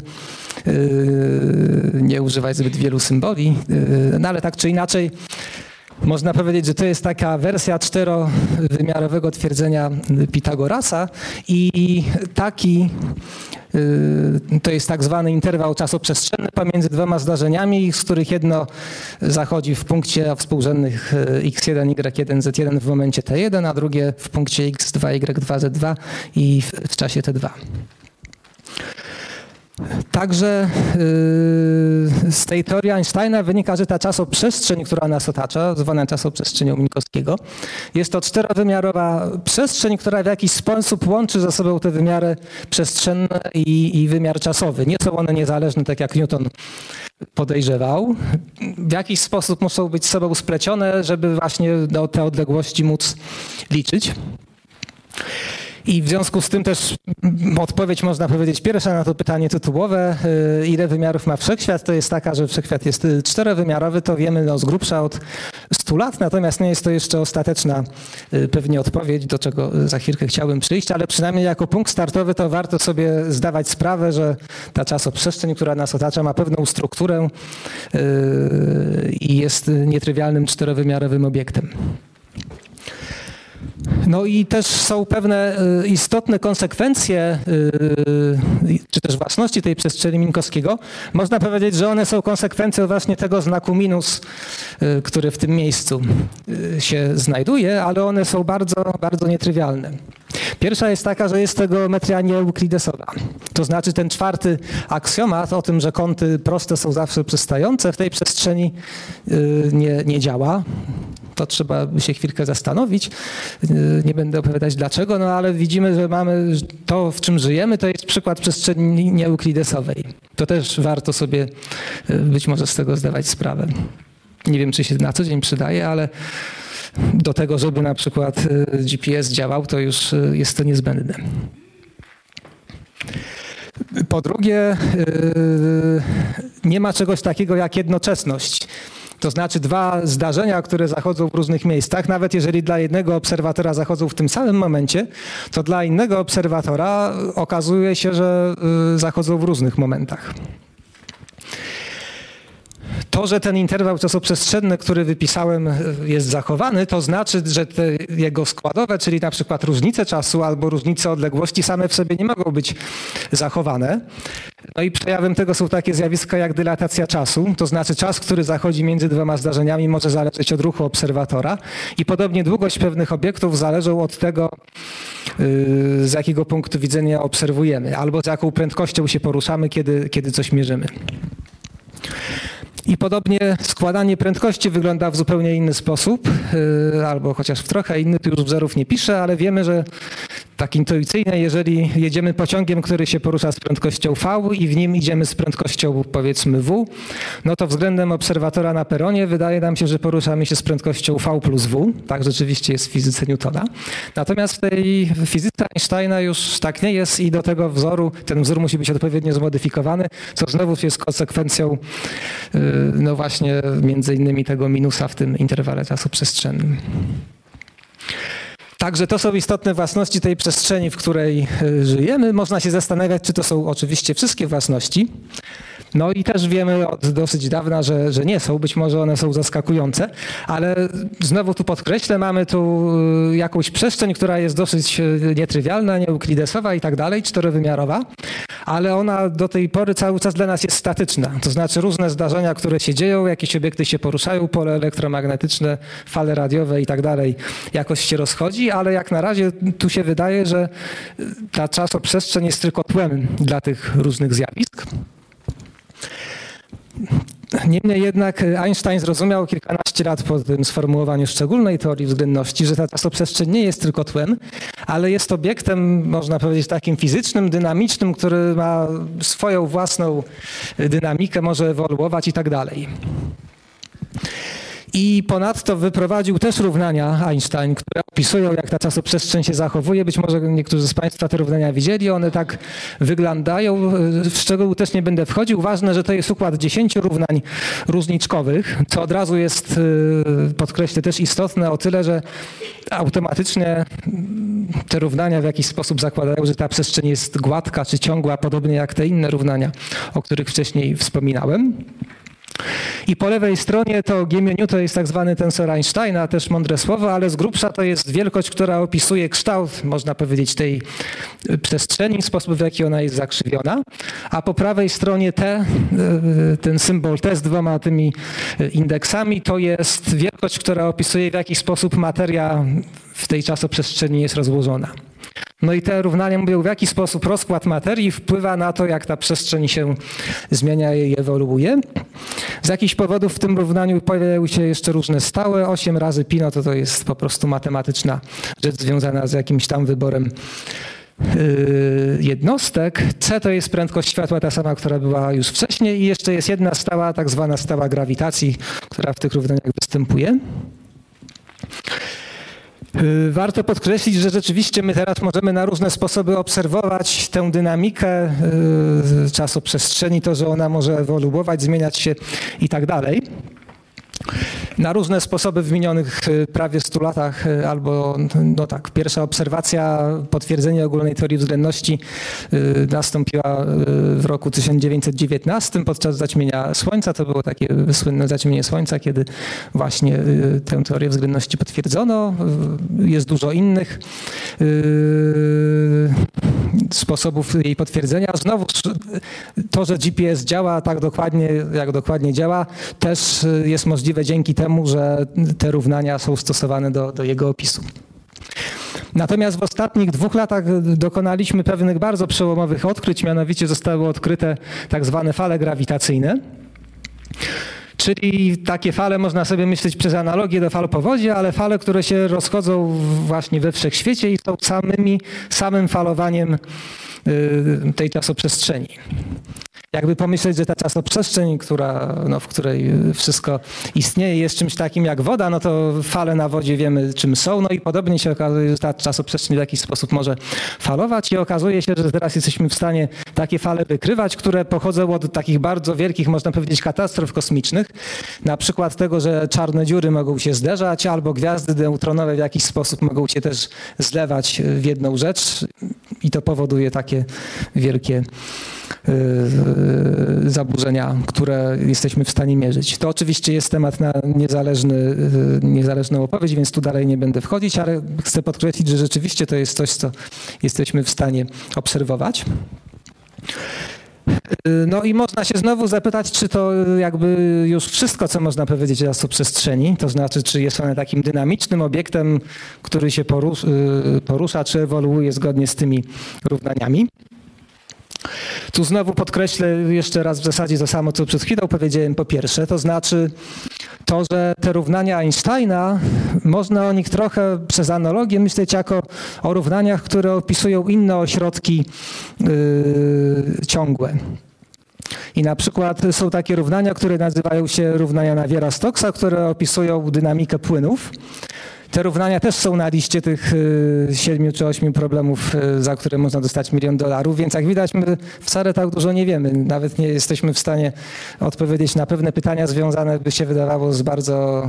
yy, nie używać zbyt wielu symboli. Yy, no ale tak czy inaczej, można powiedzieć, że to jest taka wersja czterowymiarowego twierdzenia Pitagorasa i taki y, to jest tak zwany interwał czasoprzestrzenny pomiędzy dwoma zdarzeniami, z których jedno zachodzi w punkcie współrzędnych y, x1, y1, z1 w momencie t1, a drugie w punkcie x2, y2, z2 i w czasie t2. Także yy, z tej teorii Einsteina wynika, że ta czasoprzestrzeń, która nas otacza, zwana czasoprzestrzenią Minkowskiego, jest to czterowymiarowa przestrzeń, która w jakiś sposób łączy ze sobą te wymiary przestrzenne i, i wymiar czasowy. Nie są one niezależne, tak jak Newton podejrzewał. W jakiś sposób muszą być z sobą splecione, żeby właśnie do te odległości móc liczyć. I w związku z tym też odpowiedź można powiedzieć pierwsza na to pytanie tytułowe, y, ile wymiarów ma wszechświat, to jest taka, że wszechświat jest y, czterowymiarowy, to wiemy no, z grubsza od 100 lat, natomiast nie jest to jeszcze ostateczna y, pewnie odpowiedź, do czego za chwilkę chciałbym przyjść, ale przynajmniej jako punkt startowy to warto sobie zdawać sprawę, że ta czasoprzestrzeń, która nas otacza, ma pewną strukturę i jest nietrywialnym czterowymiarowym obiektem. No i też są pewne y, istotne konsekwencje, y, czy też własności tej przestrzeni Minkowskiego. Można powiedzieć, że one są konsekwencją właśnie tego znaku minus, y, który w tym miejscu się znajduje, ale one są bardzo, bardzo nietrywialne. Pierwsza jest taka, że jest to geometria nieeuklidesowa. To znaczy ten czwarty aksjomat o tym, że kąty proste są zawsze przystające, w tej przestrzeni nie, nie działa to trzeba się chwilkę zastanowić. Y, nie będę opowiadać dlaczego, no ale widzimy, że mamy to, w czym żyjemy, to jest przykład przestrzeni nieeuklidesowej. To też warto sobie y, być może z tego zdawać sprawę. Nie wiem, czy się na co dzień przydaje, ale do tego, żeby na przykład y, GPS działał, to już jest to niezbędne. Po drugie, nie ma czegoś takiego jak jednoczesność. To znaczy dwa zdarzenia, które zachodzą w różnych miejscach, nawet jeżeli dla jednego obserwatora zachodzą w tym samym momencie, to dla innego obserwatora okazuje się, że y, zachodzą w różnych momentach. To, że ten interwał czasoprzestrzenny, który wypisałem, jest zachowany, to znaczy, że jego składowe, czyli na przykład różnice czasu albo różnice odległości same w sobie nie mogą być zachowane. No i przejawem tego są takie zjawiska jak dylatacja czasu, to znaczy czas, który zachodzi między dwoma zdarzeniami może zależeć od ruchu obserwatora i podobnie długość pewnych obiektów zależą od tego, yy, z jakiego punktu widzenia obserwujemy albo z jaką prędkością się poruszamy, kiedy, kiedy coś mierzymy. I podobnie składanie prędkości wygląda w zupełnie inny sposób, yy, albo chociaż w trochę inny, tu już wzorów nie piszę, ale wiemy, że tak intuicyjnie, jeżeli jedziemy pociągiem, który się porusza z prędkością V i w nim idziemy z prędkością powiedzmy W, no to względem obserwatora na peronie wydaje nam się, że poruszamy się z prędkością V plus W. Tak rzeczywiście jest w fizyce Newtona. Natomiast w tej fizyce Einsteina już tak nie jest i do tego wzoru, ten wzór musi być odpowiednio zmodyfikowany, co znowu jest konsekwencją yy, no właśnie między innymi tego minusa w tym interwale czasu przestrzennym. Także to są istotne własności tej przestrzeni, w której y, żyjemy. Można się zastanawiać, czy to są oczywiście wszystkie własności. No i też wiemy od dosyć dawna, że, że nie są, być może one są zaskakujące, ale znowu tu podkreślę, mamy tu y, jakąś przestrzeń, która jest dosyć y, nietrywialna, nieuklidesowa i tak dalej, czterowymiarowa, ale ona do tej pory cały czas dla nas jest statyczna. To znaczy różne zdarzenia, które się dzieją, jakieś obiekty się poruszają, pole elektromagnetyczne, fale radiowe i tak dalej, jakoś się rozchodzi, ale jak na razie tu się wydaje, że ta czasoprzestrzeń jest tylko tłem dla tych różnych zjawisk. Niemniej jednak Einstein zrozumiał kilkanaście lat po tym sformułowaniu szczególnej teorii względności, że ta czasoprzestrzeń nie jest tylko tłem, ale jest obiektem, można powiedzieć, takim fizycznym, dynamicznym, który ma swoją własną dynamikę, może ewoluować i tak dalej. I ponadto wyprowadził też równania Einstein, które opisują, jak ta czasoprzestrzeń się zachowuje. Być może niektórzy z Państwa te równania widzieli. One tak wyglądają. W szczegóły też nie będę wchodził. Ważne, że to jest układ 10 równań różniczkowych, co od razu jest, y, podkreślę, też istotne o tyle, że automatycznie te równania w jakiś sposób zakładają, że ta przestrzeń jest gładka czy ciągła, podobnie jak te inne równania, o których wcześniej wspominałem. I po lewej stronie to G to jest tak zwany tensor Einsteina, też mądre słowo, ale z grubsza to jest wielkość, która opisuje kształt, można powiedzieć, tej przestrzeni, sposób w jaki ona jest zakrzywiona. A po prawej stronie T, y, ten symbol T z dwoma tymi indeksami, to jest wielkość, która opisuje w jaki sposób materia w tej czasoprzestrzeni jest rozłożona. No i te równania mówią, w jaki sposób rozkład materii wpływa na to, jak ta przestrzeń się zmienia i ewoluuje. Z jakichś powodów w tym równaniu pojawiają się jeszcze różne stałe. 8 razy pi, no to to jest po prostu matematyczna rzecz związana z jakimś tam wyborem yy, jednostek. C to jest prędkość światła, ta sama, która była już wcześniej i jeszcze jest jedna stała, tak zwana stała grawitacji, która w tych równaniach występuje. Y, warto podkreślić, że rzeczywiście my teraz możemy na różne sposoby obserwować tę dynamikę y, czasoprzestrzeni, to, że ona może ewoluować, zmieniać się i tak dalej na różne sposoby w minionych y, prawie 100 latach, y, albo no tak, pierwsza obserwacja, potwierdzenie ogólnej teorii względności y, nastąpiła w roku 1919 podczas zaćmienia Słońca. To było takie słynne zaćmienie Słońca, kiedy właśnie tę teorię względności potwierdzono. Jest dużo innych sposobów jej potwierdzenia. Znowu to, że GPS działa tak dokładnie, jak dokładnie działa, też jest możliwe dzięki temu, że te równania są stosowane do, do jego opisu. Natomiast w ostatnich dwóch latach dokonaliśmy pewnych bardzo przełomowych odkryć, mianowicie zostały odkryte tak zwane fale grawitacyjne. Czyli takie fale można sobie myśleć przez analogię do fal powodzi, ale fale, które się rozchodzą właśnie we wszechświecie i są samymi, samym falowaniem y, tej czasoprzestrzeni jakby pomyśleć, że ta czasoprzestrzeń, która, no, w której wszystko istnieje, jest czymś takim jak woda, no to fale na wodzie wiemy czym są, no i podobnie się okazuje, że ta czasoprzestrzeń w jakiś sposób może falować i okazuje się, że teraz jesteśmy w stanie takie fale wykrywać, które pochodzą od takich bardzo wielkich, można powiedzieć, katastrof kosmicznych, na przykład tego, że czarne dziury mogą się zderzać, albo gwiazdy neutronowe w jakiś sposób mogą się też zlewać w jedną rzecz i to powoduje takie wielkie zaburzenia, które jesteśmy w stanie mierzyć. To oczywiście jest temat na niezależny, niezależną opowieść, więc tu dalej nie będę wchodzić, ale chcę podkreślić, że rzeczywiście to jest coś, co jesteśmy w stanie obserwować. No i można się znowu zapytać, czy to jakby już wszystko, co można powiedzieć o przestrzeni, to znaczy, czy jest ona takim dynamicznym obiektem, który się porusza, czy ewoluuje zgodnie z tymi równaniami. Tu znowu podkreślę jeszcze raz w zasadzie to samo, co przed chwilą powiedziałem po pierwsze, to znaczy to, że te równania Einsteina, można o nich trochę przez analogię myśleć jako o równaniach, które opisują inne ośrodki yy, ciągłe. I na przykład są takie równania, które nazywają się równania Naviera-Stocksa, które opisują dynamikę płynów. Te równania też są na liście tych y, siedmiu czy ośmiu problemów, y, za które można dostać milion dolarów, więc jak widać my wcale tak dużo nie wiemy. Nawet nie jesteśmy w stanie odpowiedzieć na pewne pytania związane, by się wydawało, z bardzo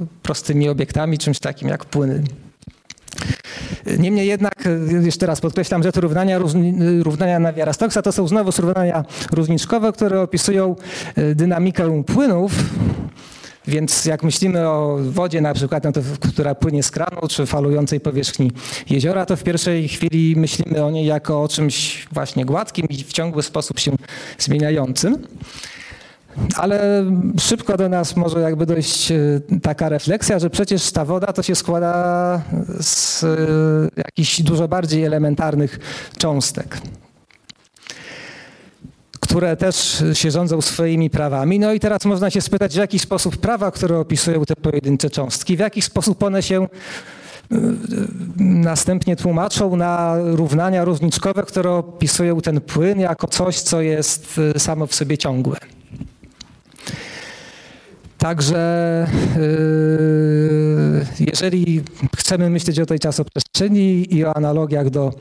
y, prostymi obiektami, czymś takim jak płyny. Niemniej jednak, jeszcze raz podkreślam, że te równania, równania Naviera-Stocksa to są znowu równania różniczkowe, które opisują dynamikę płynów, więc jak myślimy o wodzie na przykład, no to, która płynie z kranu czy falującej powierzchni jeziora, to w pierwszej chwili myślimy o niej jako o czymś właśnie gładkim i w ciągły sposób się zmieniającym. Ale szybko do nas może jakby dojść e, taka refleksja, że przecież ta woda to się składa z e, jakichś dużo bardziej elementarnych cząstek które też się rządzą swoimi prawami. No i teraz można się spytać, w jaki sposób prawa, które opisują te pojedyncze cząstki, w jaki sposób one się y, następnie tłumaczą na równania różniczkowe, które opisują ten płyn jako coś, co jest y, samo w sobie ciągłe. Także y, jeżeli chcemy myśleć o tej czasoprzestrzeni i o analogiach do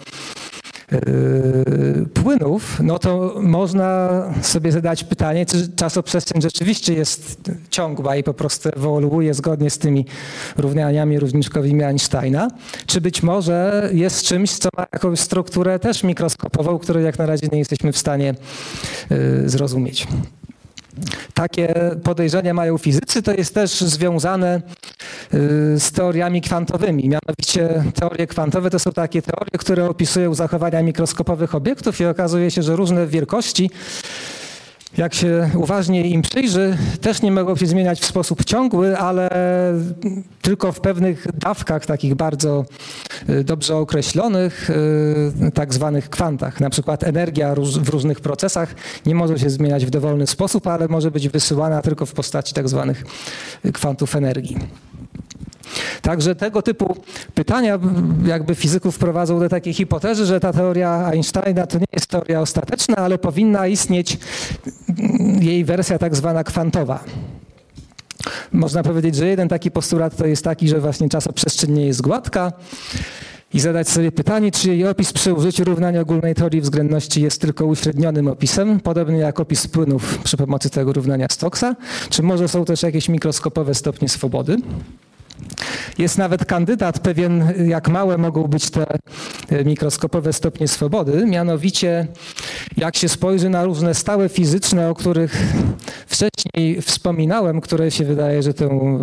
płynów, no to można sobie zadać pytanie, czy czasoprzestrzeń rzeczywiście jest ciągła i po prostu ewoluuje zgodnie z tymi równaniami różniczkowymi Einsteina, czy być może jest czymś, co ma jakąś strukturę też mikroskopową, której jak na razie nie jesteśmy w stanie yy, zrozumieć. Takie podejrzenia mają fizycy, to jest też związane z teoriami kwantowymi. Mianowicie teorie kwantowe to są takie teorie, które opisują zachowania mikroskopowych obiektów i okazuje się, że różne wielkości jak się uważnie im przyjrzy, też nie mogą się zmieniać w sposób ciągły, ale tylko w pewnych dawkach, takich bardzo y, dobrze określonych, y, tak zwanych kwantach. Na przykład energia w różnych procesach nie może się zmieniać w dowolny sposób, ale może być wysyłana tylko w postaci tak zwanych kwantów energii. Także tego typu pytania jakby fizyków prowadzą do takiej hipotezy, że ta teoria Einsteina to nie jest teoria ostateczna, ale powinna istnieć jej wersja tak zwana kwantowa. Można powiedzieć, że jeden taki postulat to jest taki, że właśnie czasoprzestrzeń nie jest gładka i zadać sobie pytanie, czy jej opis przy użyciu równania ogólnej teorii względności jest tylko uśrednionym opisem, podobnie jak opis płynów przy pomocy tego równania Stocksa, czy może są też jakieś mikroskopowe stopnie swobody. Jest nawet kandydat pewien, jak małe mogą być te e, mikroskopowe stopnie swobody. Mianowicie, jak się spojrzy na różne stałe fizyczne, o których wcześniej wspominałem, które się wydaje, że tę e,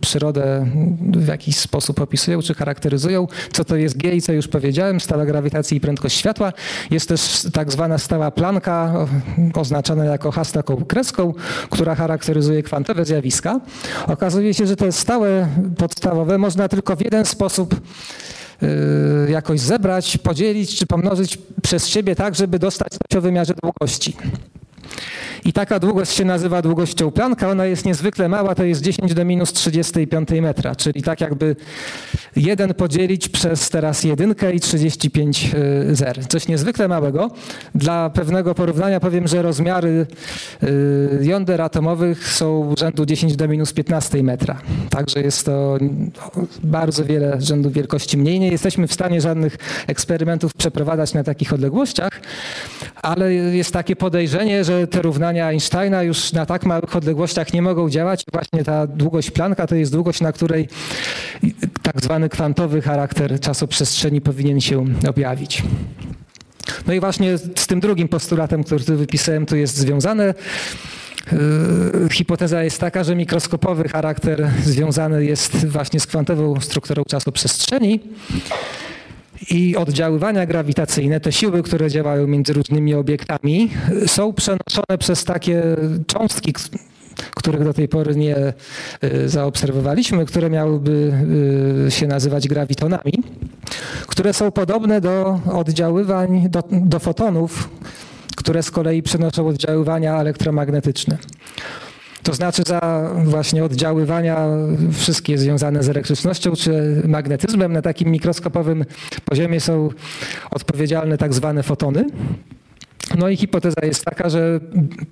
przyrodę w jakiś sposób opisują czy charakteryzują, co to jest G i co już powiedziałem, stała grawitacji i prędkość światła. Jest też tak zwana stała planka, oznaczona jako H taką kreską, która charakteryzuje kwantowe zjawiska. Okazuje się, że te stałe podstawowe można tylko w jeden sposób y, jakoś zebrać, podzielić czy pomnożyć przez siebie tak, żeby dostać o wymiarze długości. I taka długość się nazywa długością Plancka. Ona jest niezwykle mała, to jest 10 do minus 35 metra, czyli tak jakby 1 podzielić przez teraz jedynkę i 35 y, zer. Coś niezwykle małego. Dla pewnego porównania powiem, że rozmiary y, jąder atomowych są rzędu 10 do minus 15 metra. Także jest to bardzo wiele rzędów wielkości mniej. Nie jesteśmy w stanie żadnych eksperymentów przeprowadzać na takich odległościach, ale jest takie podejrzenie, że te równania Einsteina już na tak małych odległościach nie mogą działać. Właśnie ta długość Plancka to jest długość, na której tak zwany kwantowy charakter czasoprzestrzeni powinien się objawić. No i właśnie z tym drugim postulatem, który tu wypisałem, tu jest związane. Yy, hipoteza jest taka, że mikroskopowy charakter związany jest właśnie z kwantową strukturą czasu przestrzeni i oddziaływania grawitacyjne, te siły, które działają między różnymi obiektami, są przenoszone przez takie cząstki, których do tej pory nie y, zaobserwowaliśmy, które miałyby y, się nazywać grawitonami, które są podobne do oddziaływań, do, do fotonów, które z kolei przenoszą oddziaływania elektromagnetyczne. To znaczy za właśnie oddziaływania wszystkie związane z elektrycznością czy magnetyzmem na takim mikroskopowym poziomie są odpowiedzialne tak zwane fotony. No i hipoteza jest taka, że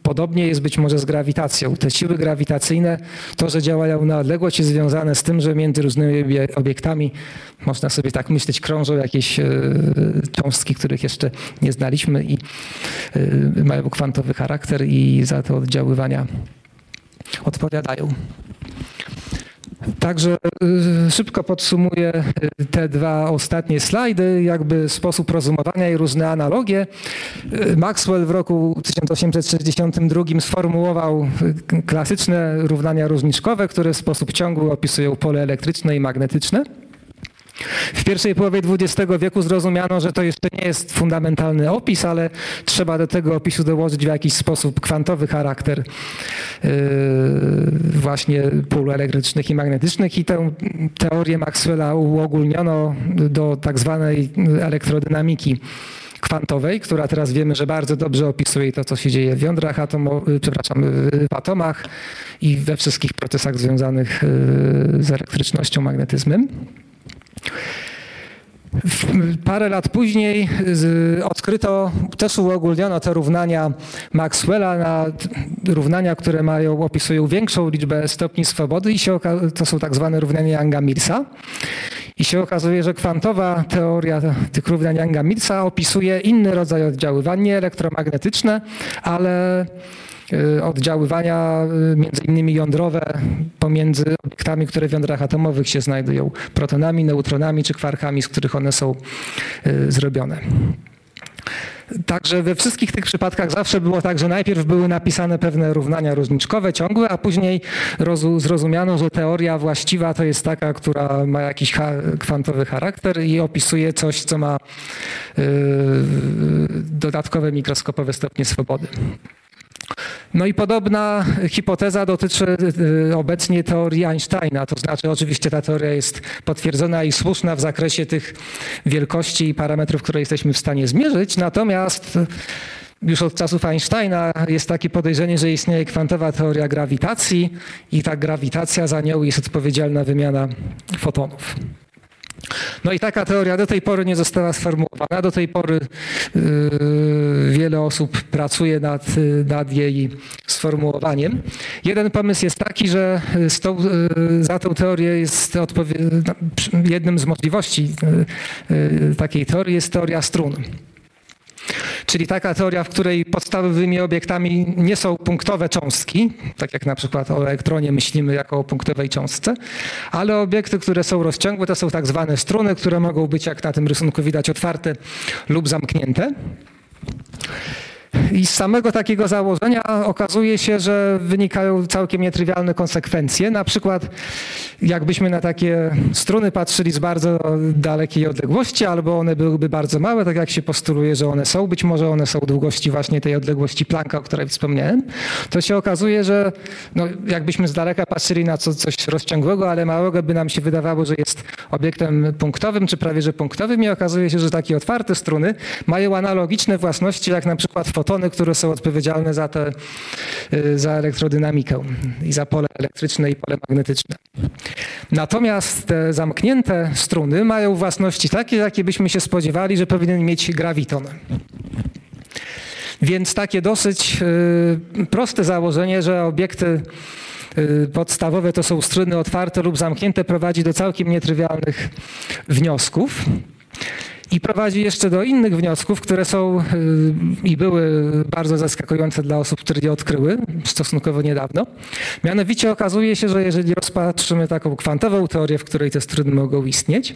podobnie jest być może z grawitacją. Te siły grawitacyjne, to, że działają na odległość, jest związane z tym, że między różnymi obiektami, można sobie tak myśleć, krążą jakieś e, cząstki, których jeszcze nie znaliśmy i e, mają kwantowy charakter i za te oddziaływania odpowiadają. Także y, szybko podsumuję y, te dwa ostatnie slajdy, jakby sposób rozumowania i różne analogie. Y, Maxwell w roku 1862 sformułował klasyczne równania różniczkowe, które w sposób ciągły opisują pole elektryczne i magnetyczne. W pierwszej połowie XX wieku zrozumiano, że to jeszcze nie jest fundamentalny opis, ale trzeba do tego opisu dołożyć w jakiś sposób kwantowy charakter yy, właśnie pól elektrycznych i magnetycznych i tę teorię Maxwella uogólniono do tak zwanej elektrodynamiki kwantowej, która teraz wiemy, że bardzo dobrze opisuje to, co się dzieje w jądrach atomowych, przepraszam, w atomach i we wszystkich procesach związanych yy, z elektrycznością, magnetyzmem. Parę lat później odkryto, też uogólniono te równania Maxwella na równania, które mają, opisują większą liczbę stopni swobody i się, to są tak zwane równania Younga-Millsa. I się okazuje, że kwantowa teoria tych równań Younga-Millsa opisuje inny rodzaj oddziaływań, nie elektromagnetyczne, ale oddziaływania y, między innymi jądrowe pomiędzy obiektami, które w jądrach atomowych się znajdują, protonami, neutronami czy kwarkami, z których one są y, zrobione. Także we wszystkich tych przypadkach zawsze było tak, że najpierw były napisane pewne równania różniczkowe, ciągłe, a później zrozumiano, że teoria właściwa to jest taka, która ma jakiś kwantowy charakter i opisuje coś, co ma yy, dodatkowe mikroskopowe stopnie swobody. No i podobna hipoteza dotyczy y, obecnie teorii Einsteina, to znaczy oczywiście ta teoria jest potwierdzona i słuszna w zakresie tych wielkości i parametrów, które jesteśmy w stanie zmierzyć, natomiast już od czasów Einsteina jest takie podejrzenie, że istnieje kwantowa teoria grawitacji i ta grawitacja za nią jest odpowiedzialna wymiana fotonów. No i taka teoria do tej pory nie została sformułowana. Do tej pory yy, wiele osób pracuje nad, nad jej sformułowaniem. Jeden pomysł jest taki, że tą, yy, za tę teorię jest jednym z możliwości yy, takiej teorii jest teoria strun. Czyli taka teoria, w której podstawowymi obiektami nie są punktowe cząstki, tak jak na przykład o elektronie myślimy jako o punktowej cząstce, ale obiekty, które są rozciągłe, to są tak zwane struny, które mogą być, jak na tym rysunku widać, otwarte lub zamknięte. I z samego takiego założenia okazuje się, że wynikają całkiem nietrywialne konsekwencje. Na przykład jakbyśmy na takie struny patrzyli z bardzo dalekiej odległości, albo one byłyby bardzo małe, tak jak się postuluje, że one są, być może one są długości właśnie tej odległości Plancka, o której wspomniałem, to się okazuje, że no, jakbyśmy z daleka patrzyli na co, coś rozciągłego, ale małego, by nam się wydawało, że jest obiektem punktowym, czy prawie że punktowym i okazuje się, że takie otwarte struny mają analogiczne własności, jak na przykład fotony, które są odpowiedzialne za, te, y, za elektrodynamikę i za pole elektryczne i pole magnetyczne. Natomiast te zamknięte struny mają własności takie, jakie byśmy się spodziewali, że powinien mieć graviton. Więc takie dosyć y, proste założenie, że obiekty y, podstawowe to są struny otwarte lub zamknięte, prowadzi do całkiem nietrywialnych wniosków. I prowadzi jeszcze do innych wniosków, które są i były bardzo zaskakujące dla osób, które je odkryły stosunkowo niedawno. Mianowicie okazuje się, że jeżeli rozpatrzymy taką kwantową teorię, w której te struny mogą istnieć,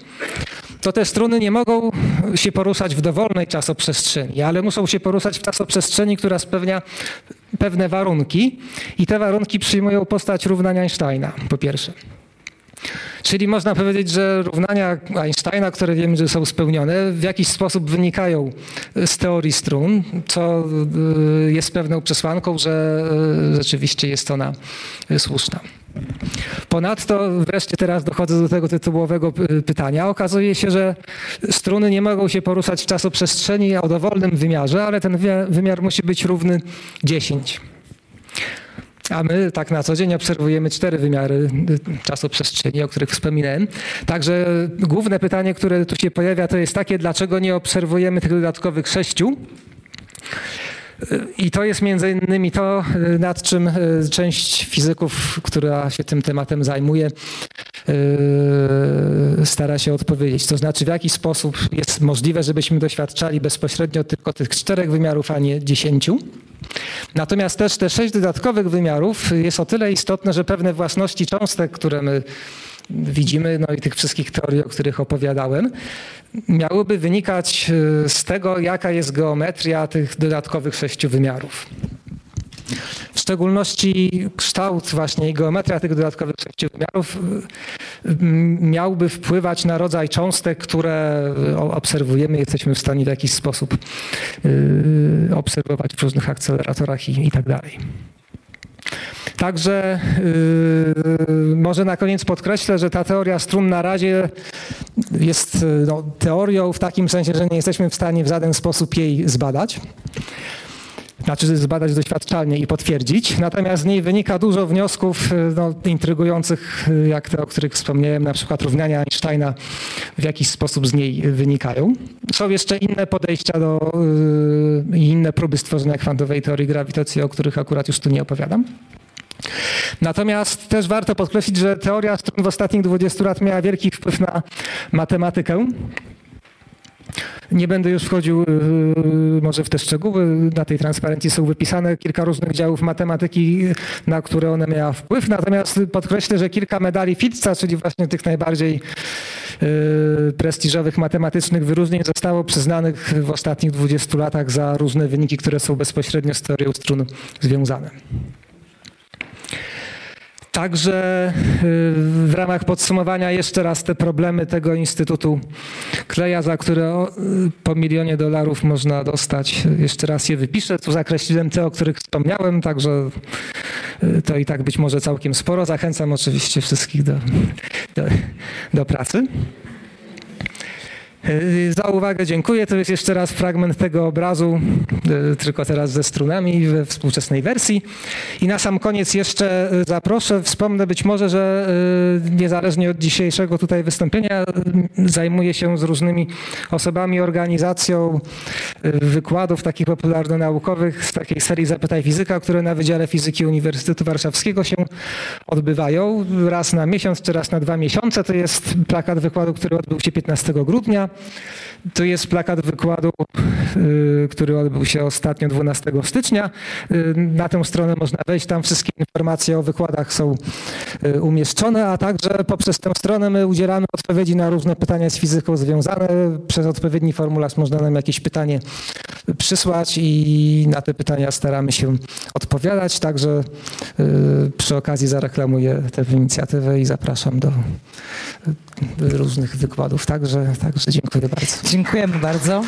to te struny nie mogą się poruszać w dowolnej czasoprzestrzeni, ale muszą się poruszać w czasoprzestrzeni, która spełnia pewne warunki i te warunki przyjmują postać równania Einsteina, po pierwsze. Czyli można powiedzieć, że równania Einsteina, które wiemy, że są spełnione, w jakiś sposób wynikają z teorii strun, co y, jest pewną przesłanką, że y, rzeczywiście jest ona słuszna. Ponadto wreszcie teraz dochodzę do tego tytułowego pytania. Okazuje się, że struny nie mogą się poruszać w czasoprzestrzeni o dowolnym wymiarze, ale ten wymiar musi być równy 10. A my tak na co dzień obserwujemy cztery wymiary czasoprzestrzeni, o których wspominałem. Także główne pytanie, które tu się pojawia, to jest takie, dlaczego nie obserwujemy tych dodatkowych sześciu? I to jest między innymi to, nad czym część fizyków, która się tym tematem zajmuje, stara się odpowiedzieć. To znaczy, w jaki sposób jest możliwe, żebyśmy doświadczali bezpośrednio tylko tych czterech wymiarów, a nie dziesięciu. Natomiast też te sześć dodatkowych wymiarów jest o tyle istotne, że pewne własności cząstek, które my widzimy, no i tych wszystkich teorii, o których opowiadałem, miałyby wynikać e, z tego, jaka jest geometria tych dodatkowych sześciu wymiarów. W szczególności kształt właśnie i geometria tych dodatkowych sześciu wymiarów e, miałby wpływać na rodzaj cząstek, które obserwujemy, jesteśmy w stanie w jakiś sposób e, obserwować w różnych akceleratorach i, i tak dalej. Także yy, może na koniec podkreślę, że ta teoria strun na razie jest no, teorią w takim sensie, że nie jesteśmy w stanie w żaden sposób jej zbadać. Znaczy zbadać doświadczalnie i potwierdzić. Natomiast z niej wynika dużo wniosków yy, no, intrygujących, yy, jak te, o których wspomniałem, na przykład równania Einsteina w jakiś sposób z niej wynikają. Są jeszcze inne podejścia do, i yy, inne próby stworzenia kwantowej teorii grawitacji, o których akurat już tu nie opowiadam. Natomiast też warto podkreślić, że teoria strun w ostatnich 20 lat miała wielki wpływ na matematykę. Nie będę już wchodził yy, może w te szczegóły. Na tej transparencji są wypisane kilka różnych działów matematyki, na które one miała wpływ. Natomiast podkreślę, że kilka medali Fitza, czyli właśnie tych najbardziej yy, prestiżowych matematycznych wyróżnień zostało przyznanych w ostatnich 20 latach za różne wyniki, które są bezpośrednio z teorią strun związane. Także y, w ramach podsumowania jeszcze raz te problemy tego Instytutu Kleja, za które po milionie dolarów można dostać. Jeszcze raz je wypiszę. Tu zakreśliłem te, o których wspomniałem, także y, to i tak być może całkiem sporo. Zachęcam oczywiście wszystkich do, do, do pracy. E, za uwagę dziękuję. To jest jeszcze raz fragment tego obrazu, e, tylko teraz ze strunami we współczesnej wersji. I na sam koniec jeszcze e, zaproszę, wspomnę być może, że niezależnie od dzisiejszego tutaj wystąpienia zajmuję się z różnymi osobami, organizacją wykładów takich popularno-naukowych z takiej serii Zapytaj Fizyka, które na Wydziale Fizyki Uniwersytetu Warszawskiego się odbywają raz na miesiąc czy raz na dwa miesiące. To jest plakat wykładu, który odbył się 15 grudnia. To jest plakat wykładu, y, który odbył się ostatnio 12 stycznia. Y, na tę stronę można wejść, tam wszystkie informacje o wykładach są y, umieszczone, a także poprzez tę stronę my udzielamy odpowiedzi na różne pytania z fizyką związane. Przez odpowiedni formularz można nam jakieś pytanie przysłać i na te pytania staramy się odpowiadać. Także przy okazji zareklamuję tę inicjatywę i zapraszam do różnych wykładów. Także, także dziękuję bardzo. Dziękujemy bardzo.